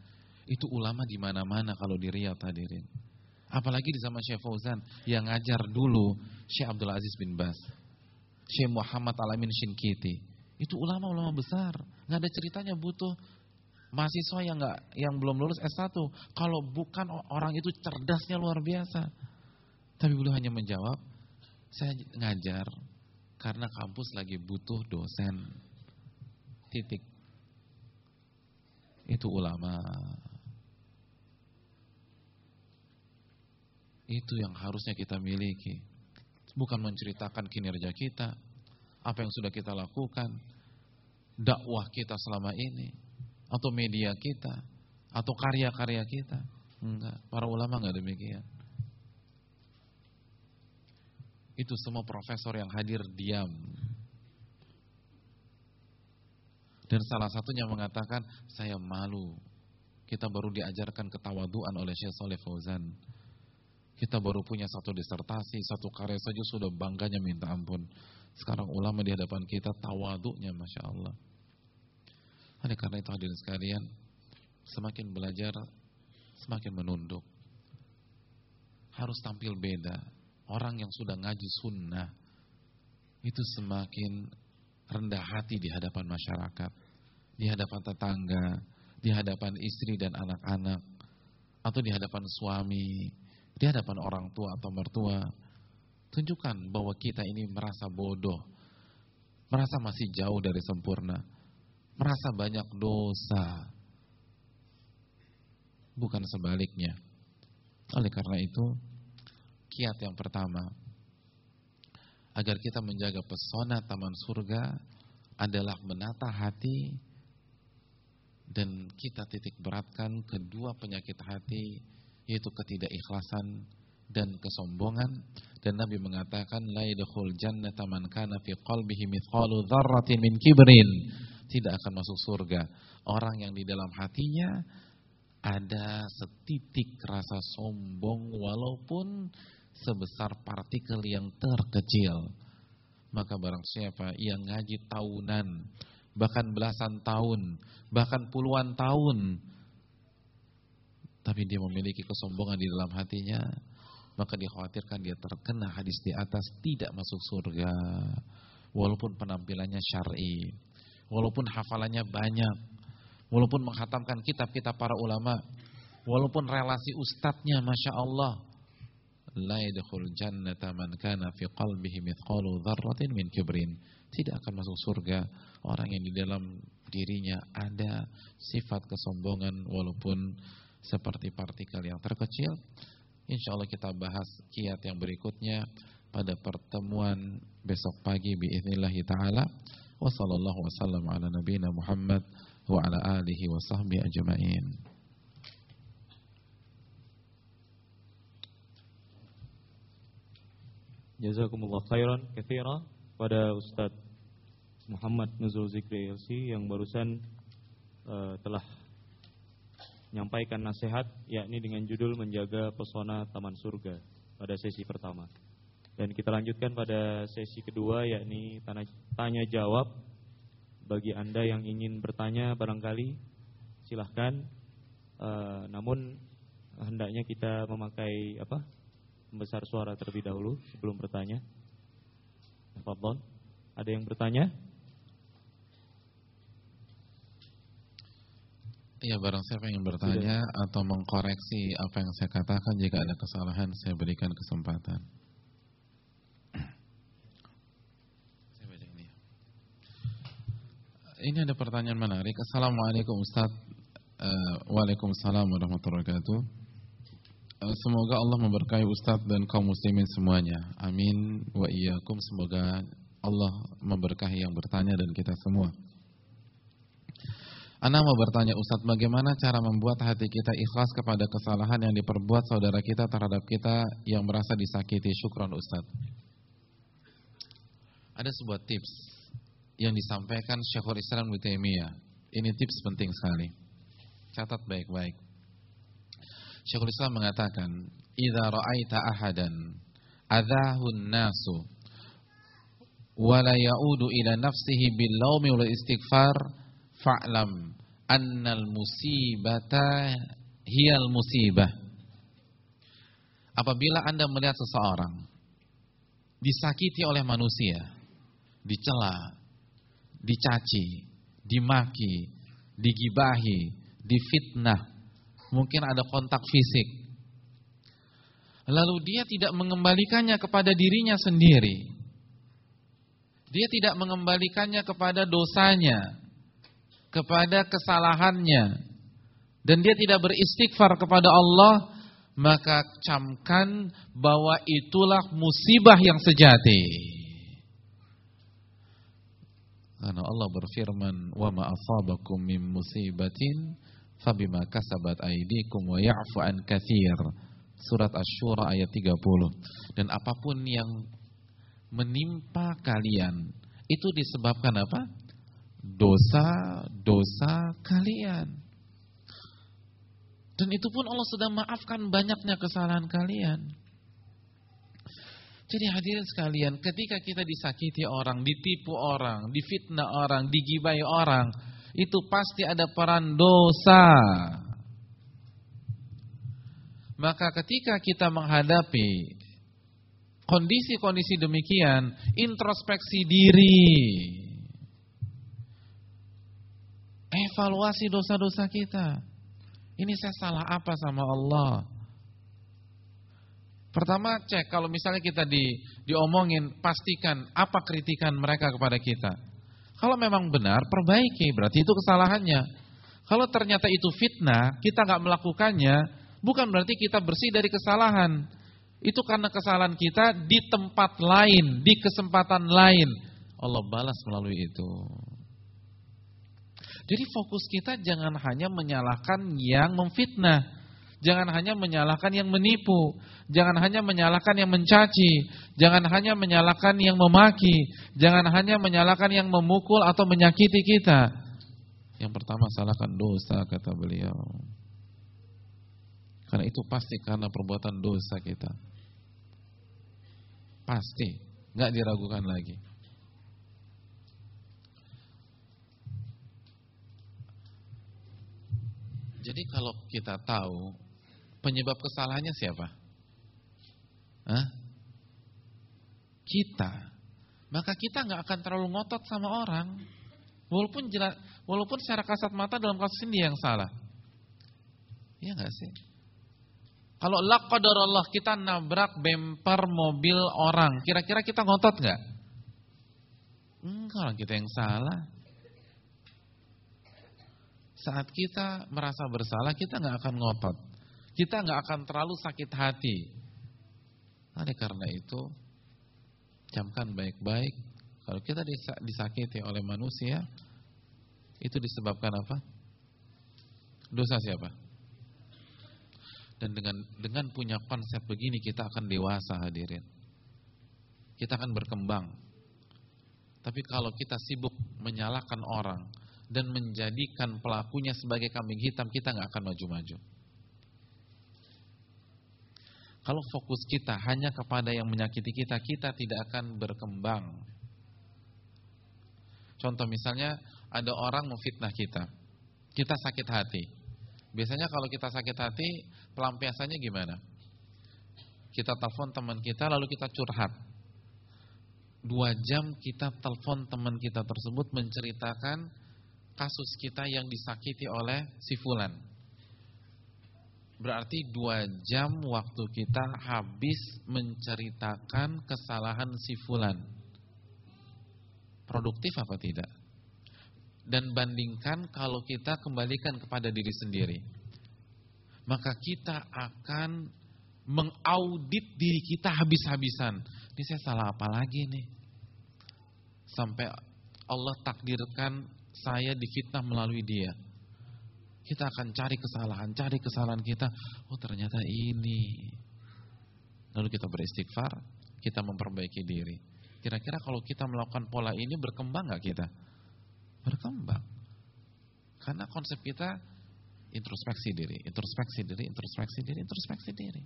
Itu ulama di mana-mana kalau di Riyadh hadirin. Apalagi di zaman Syekh Fauzan yang ngajar dulu Syekh Abdul Aziz bin Bas. Syekh Muhammad Alamin Shinkiti. Itu ulama-ulama besar. nggak ada ceritanya butuh mahasiswa yang nggak yang belum lulus S1. Kalau bukan orang itu cerdasnya luar biasa. Tapi beliau hanya menjawab, saya ngajar karena kampus lagi butuh dosen. Titik. Itu ulama. Itu yang harusnya kita miliki. Bukan menceritakan kinerja kita, apa yang sudah kita lakukan, dakwah kita selama ini, atau media kita, atau karya-karya kita. Enggak, para ulama enggak demikian. Itu semua profesor yang hadir diam. Dan salah satunya mengatakan, saya malu. Kita baru diajarkan ketawaduan oleh Syekh Saleh Fauzan. Kita baru punya satu disertasi, satu karya saja sudah bangganya minta ampun. Sekarang ulama di hadapan kita tawaduknya Masya Allah. Oleh karena itu hadirin sekalian, semakin belajar, semakin menunduk. Harus tampil beda orang yang sudah ngaji sunnah itu semakin rendah hati di hadapan masyarakat, di hadapan tetangga, di hadapan istri dan anak-anak, atau di hadapan suami, di hadapan orang tua atau mertua. Tunjukkan bahwa kita ini merasa bodoh, merasa masih jauh dari sempurna, merasa banyak dosa. Bukan sebaliknya. Oleh karena itu, kiat yang pertama agar kita menjaga pesona taman surga adalah menata hati dan kita titik beratkan kedua penyakit hati yaitu ketidakikhlasan dan kesombongan dan Nabi mengatakan la yadkhul jannata man kana fi qalbihi mithqalu dzarratin min kibrin tidak akan masuk surga orang yang di dalam hatinya ada setitik rasa sombong walaupun sebesar partikel yang terkecil. Maka barang siapa yang ngaji tahunan, bahkan belasan tahun, bahkan puluhan tahun, tapi dia memiliki kesombongan di dalam hatinya, maka dikhawatirkan dia terkena hadis di atas tidak masuk surga. Walaupun penampilannya syar'i, walaupun hafalannya banyak, walaupun menghatamkan kitab-kitab para ulama, walaupun relasi ustadznya Masya Allah. Tidak akan masuk surga orang yang di dalam dirinya ada sifat kesombongan walaupun seperti partikel yang terkecil. Insya Allah kita bahas kiat yang berikutnya pada pertemuan besok pagi biiznillahi taala. Wassallallahu wasallam ala nabiyina Muhammad wa ala ajma'in. Jazakumullah khairan pada Ustadz Muhammad Nuzul Zikri LC yang barusan uh, telah menyampaikan nasihat yakni dengan judul menjaga pesona taman surga pada sesi pertama. Dan kita lanjutkan pada sesi kedua yakni tanya, tanya jawab. Bagi Anda yang ingin bertanya barangkali silahkan. E, namun hendaknya kita memakai apa? membesar suara terlebih dahulu sebelum bertanya. Fadlon, ada yang bertanya? Ya barang siapa yang bertanya Tidak. atau mengkoreksi apa yang saya katakan jika ada kesalahan saya berikan kesempatan. Ini ada pertanyaan menarik. Assalamualaikum Ustaz. Uh, Waalaikumsalam warahmatullahi wabarakatuh. Uh, semoga Allah memberkahi Ustaz dan kaum muslimin semuanya. Amin wa iyyakum. Semoga Allah memberkahi yang bertanya dan kita semua. Ana mau bertanya Ustadz, bagaimana cara membuat hati kita ikhlas kepada kesalahan yang diperbuat saudara kita terhadap kita yang merasa disakiti? Syukron Ustadz. Ada sebuah tips yang disampaikan Syekhul Islam Taimiyah. Ini tips penting sekali. Catat baik-baik. Syekhul Islam mengatakan, "Idza ra'aita ahadan adahun nasu wa la ya'udu ila nafsihi bil laumi wal istighfar" fa'lam annal musibata hiyal musibah. Apabila Anda melihat seseorang disakiti oleh manusia, dicela, dicaci, dimaki, digibahi, difitnah, mungkin ada kontak fisik. Lalu dia tidak mengembalikannya kepada dirinya sendiri. Dia tidak mengembalikannya kepada dosanya, kepada kesalahannya dan dia tidak beristighfar kepada Allah, maka camkan bahwa itulah musibah yang sejati. Karena Allah berfirman, "Wa ma asabakum min musibatin fabima kasabat aydikum wa ya'fu an katsir." Surat Asy-Syura ayat 30. Dan apa pun yang menimpa kalian itu disebabkan apa? dosa-dosa kalian. Dan itu pun Allah sudah maafkan banyaknya kesalahan kalian. Jadi hadirin sekalian, ketika kita disakiti orang, ditipu orang, difitnah orang, digibai orang, itu pasti ada peran dosa. Maka ketika kita menghadapi kondisi-kondisi demikian, introspeksi diri. Evaluasi dosa-dosa kita. Ini saya salah apa sama Allah? Pertama cek kalau misalnya kita di diomongin pastikan apa kritikan mereka kepada kita. Kalau memang benar perbaiki berarti itu kesalahannya. Kalau ternyata itu fitnah kita nggak melakukannya bukan berarti kita bersih dari kesalahan. Itu karena kesalahan kita di tempat lain, di kesempatan lain. Allah balas melalui itu. Jadi fokus kita jangan hanya menyalahkan yang memfitnah. Jangan hanya menyalahkan yang menipu. Jangan hanya menyalahkan yang mencaci. Jangan hanya menyalahkan yang memaki. Jangan hanya menyalahkan yang memukul atau menyakiti kita. Yang pertama salahkan dosa kata beliau. Karena itu pasti karena perbuatan dosa kita. Pasti, nggak diragukan lagi. Jadi kalau kita tahu penyebab kesalahannya siapa? Hah? Kita. Maka kita nggak akan terlalu ngotot sama orang. Walaupun jelas, walaupun secara kasat mata dalam kasus ini yang salah. Iya nggak sih? Kalau Allah kita nabrak bemper mobil orang, kira-kira kita ngotot nggak? Enggak, kita yang salah. Saat kita merasa bersalah, kita nggak akan ngotot. Kita nggak akan terlalu sakit hati. Oleh karena itu, camkan baik-baik. Kalau kita disakiti oleh manusia, itu disebabkan apa? Dosa siapa? Dan dengan dengan punya konsep begini kita akan dewasa hadirin. Kita akan berkembang. Tapi kalau kita sibuk menyalahkan orang, dan menjadikan pelakunya sebagai kambing hitam, kita nggak akan maju-maju. Kalau fokus kita hanya kepada yang menyakiti kita, kita tidak akan berkembang. Contoh misalnya ada orang memfitnah kita, kita sakit hati. Biasanya kalau kita sakit hati, pelampiasannya gimana? Kita telepon teman kita lalu kita curhat. Dua jam kita telepon teman kita tersebut menceritakan kasus kita yang disakiti oleh si fulan. Berarti dua jam waktu kita habis menceritakan kesalahan si fulan. Produktif apa tidak? Dan bandingkan kalau kita kembalikan kepada diri sendiri. Maka kita akan mengaudit diri kita habis-habisan. Ini saya salah apa lagi nih? Sampai Allah takdirkan saya difitnah melalui dia. Kita akan cari kesalahan, cari kesalahan kita. Oh ternyata ini. Lalu kita beristighfar, kita memperbaiki diri. Kira-kira kalau kita melakukan pola ini berkembang nggak kita? Berkembang. Karena konsep kita introspeksi diri, introspeksi diri, introspeksi diri, introspeksi diri.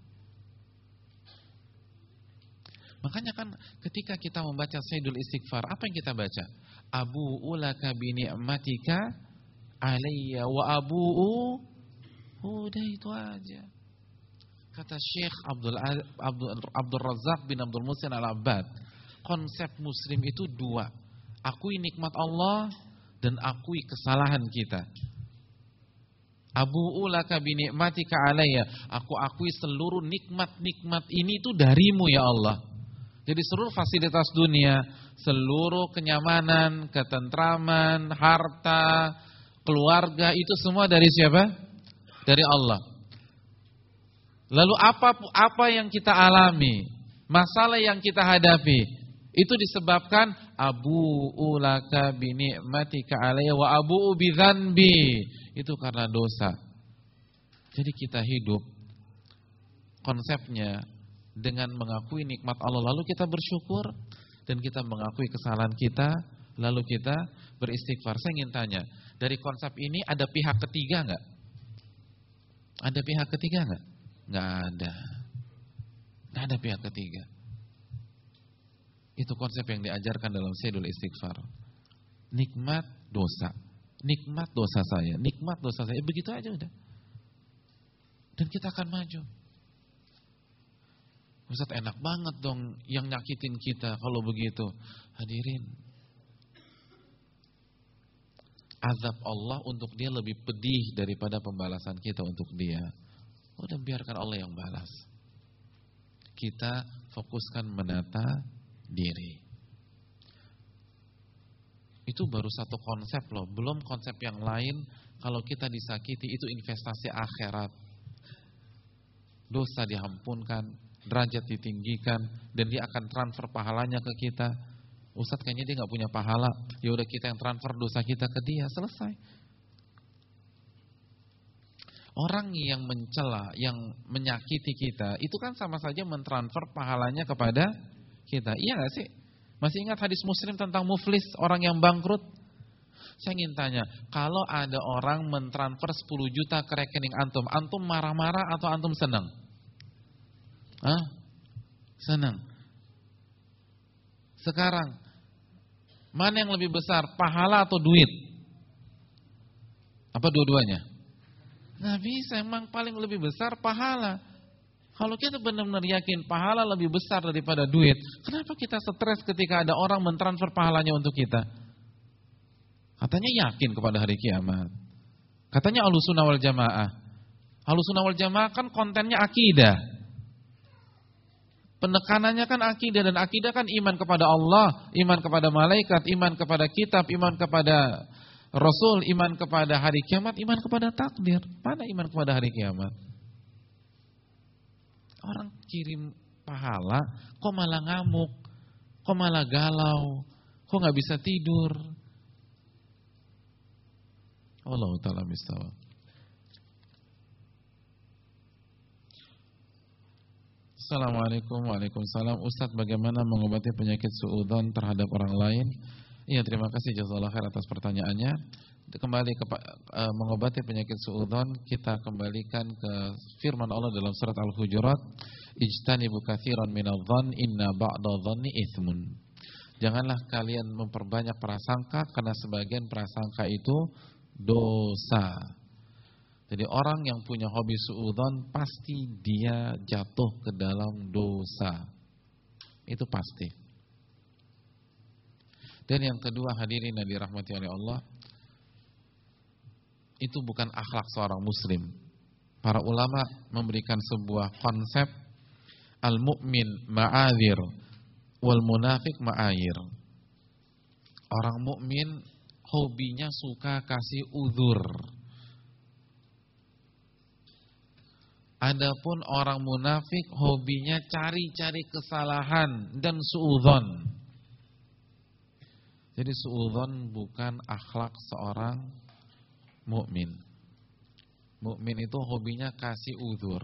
Makanya kan ketika kita membaca Sayyidul Istighfar, apa yang kita baca? Abu ulaka bi ni'matika alayya wa abu'u udah itu aja. Kata Syekh Abdul Abdul, Abdul Razak bin Abdul Musin Al-Abbad, konsep muslim itu dua. Akui nikmat Allah dan akui kesalahan kita. Abu ulaka bi ni'matika alayya. Aku akui seluruh nikmat-nikmat ini itu darimu ya Allah. Jadi seluruh fasilitas dunia, seluruh kenyamanan, ketentraman, harta, keluarga itu semua dari siapa? Dari Allah. Lalu apa apa yang kita alami, masalah yang kita hadapi, itu disebabkan abu ulaka bini matika wa abu bidzanbi. Itu karena dosa. Jadi kita hidup konsepnya dengan mengakui nikmat Allah lalu kita bersyukur dan kita mengakui kesalahan kita lalu kita beristighfar. Saya ingin tanya, dari konsep ini ada pihak ketiga nggak? Ada pihak ketiga nggak? Nggak ada. Nggak ada pihak ketiga. Itu konsep yang diajarkan dalam Sayyidul Istighfar. Nikmat dosa. Nikmat dosa saya, nikmat dosa saya. Begitu aja udah. Dan kita akan maju. Ustaz enak banget dong yang nyakitin kita kalau begitu. Hadirin. Azab Allah untuk dia lebih pedih daripada pembalasan kita untuk dia. Udah biarkan Allah yang balas. Kita fokuskan menata diri. Itu baru satu konsep loh, belum konsep yang lain. Kalau kita disakiti itu investasi akhirat. Dosa diampunkan, derajat ditinggikan dan dia akan transfer pahalanya ke kita. Ustadz kayaknya dia nggak punya pahala. Ya udah kita yang transfer dosa kita ke dia, selesai. Orang yang mencela, yang menyakiti kita, itu kan sama saja mentransfer pahalanya kepada kita. Iya gak sih? Masih ingat hadis muslim tentang muflis, orang yang bangkrut? Saya ingin tanya, kalau ada orang mentransfer 10 juta ke rekening antum, antum marah-marah atau antum senang? Hah? Senang. Sekarang, mana yang lebih besar, pahala atau duit? Apa dua-duanya? Nah bisa, emang paling lebih besar pahala. Kalau kita benar-benar yakin pahala lebih besar daripada duit, kenapa kita stres ketika ada orang mentransfer pahalanya untuk kita? Katanya yakin kepada hari kiamat. Katanya alusunah wal jamaah. Alusunah wal jamaah kan kontennya akidah. Penekanannya kan akidah dan akidah kan iman kepada Allah, iman kepada malaikat, iman kepada kitab, iman kepada Rasul, iman kepada hari kiamat, iman kepada takdir. Mana iman kepada hari kiamat? Orang kirim pahala, kok malah ngamuk, kok malah galau, kok nggak bisa tidur. Allah taala mistawa. Assalamualaikum Waalaikumsalam Ustaz bagaimana mengobati penyakit suudon terhadap orang lain? Iya terima kasih. Jazakallah khair atas pertanyaannya. Kembali ke uh, mengobati penyakit suudon Kita kembalikan ke firman Allah dalam surat Al-Hujurat. Ijtanibu kathiran minadhan inna ba'da dhanni ithmun. Janganlah kalian memperbanyak prasangka Karena sebagian prasangka itu dosa jadi orang yang punya hobi suudon pasti dia jatuh ke dalam dosa. Itu pasti. Dan yang kedua hadirin yang dirahmati oleh Allah, itu bukan akhlak seorang muslim. Para ulama memberikan sebuah konsep al-mu'min ma'adhir wal munafik ma'ayir. Orang mukmin hobinya suka kasih uzur. Adapun orang munafik hobinya cari-cari kesalahan dan suudzon. Jadi suudzon bukan akhlak seorang mukmin. Mukmin itu hobinya kasih uzur,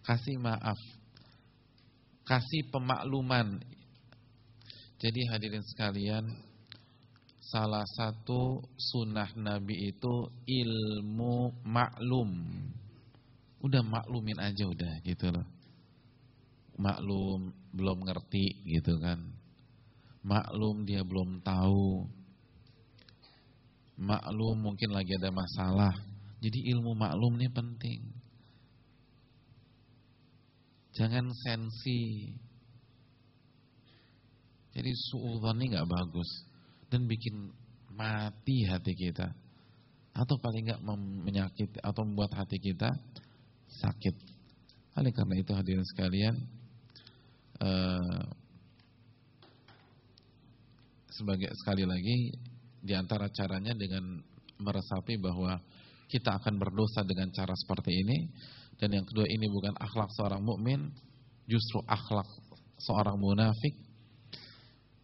kasih maaf, kasih pemakluman. Jadi hadirin sekalian, salah satu sunnah Nabi itu ilmu maklum. Udah maklumin aja udah gitu loh. Maklum belum ngerti gitu kan. Maklum dia belum tahu. Maklum mungkin lagi ada masalah. Jadi ilmu maklum ini penting. Jangan sensi. Jadi suudzon ini nggak bagus dan bikin mati hati kita atau paling nggak menyakiti atau membuat hati kita sakit. Oleh karena itu hadirin sekalian, eh, sebagai sekali lagi di antara caranya dengan meresapi bahwa kita akan berdosa dengan cara seperti ini dan yang kedua ini bukan akhlak seorang mukmin, justru akhlak seorang munafik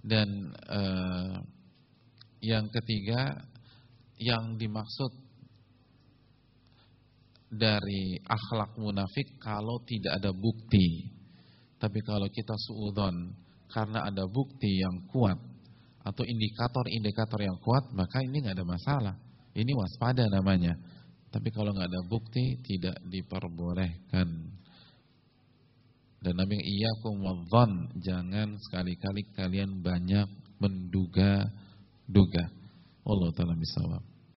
dan eh, yang ketiga yang dimaksud dari akhlak munafik kalau tidak ada bukti. Tapi kalau kita suudon karena ada bukti yang kuat atau indikator-indikator yang kuat, maka ini nggak ada masalah. Ini waspada namanya. Tapi kalau nggak ada bukti tidak diperbolehkan. Dan Nabi iya kumadzon jangan sekali-kali kalian banyak menduga-duga. Allah taala bisawab.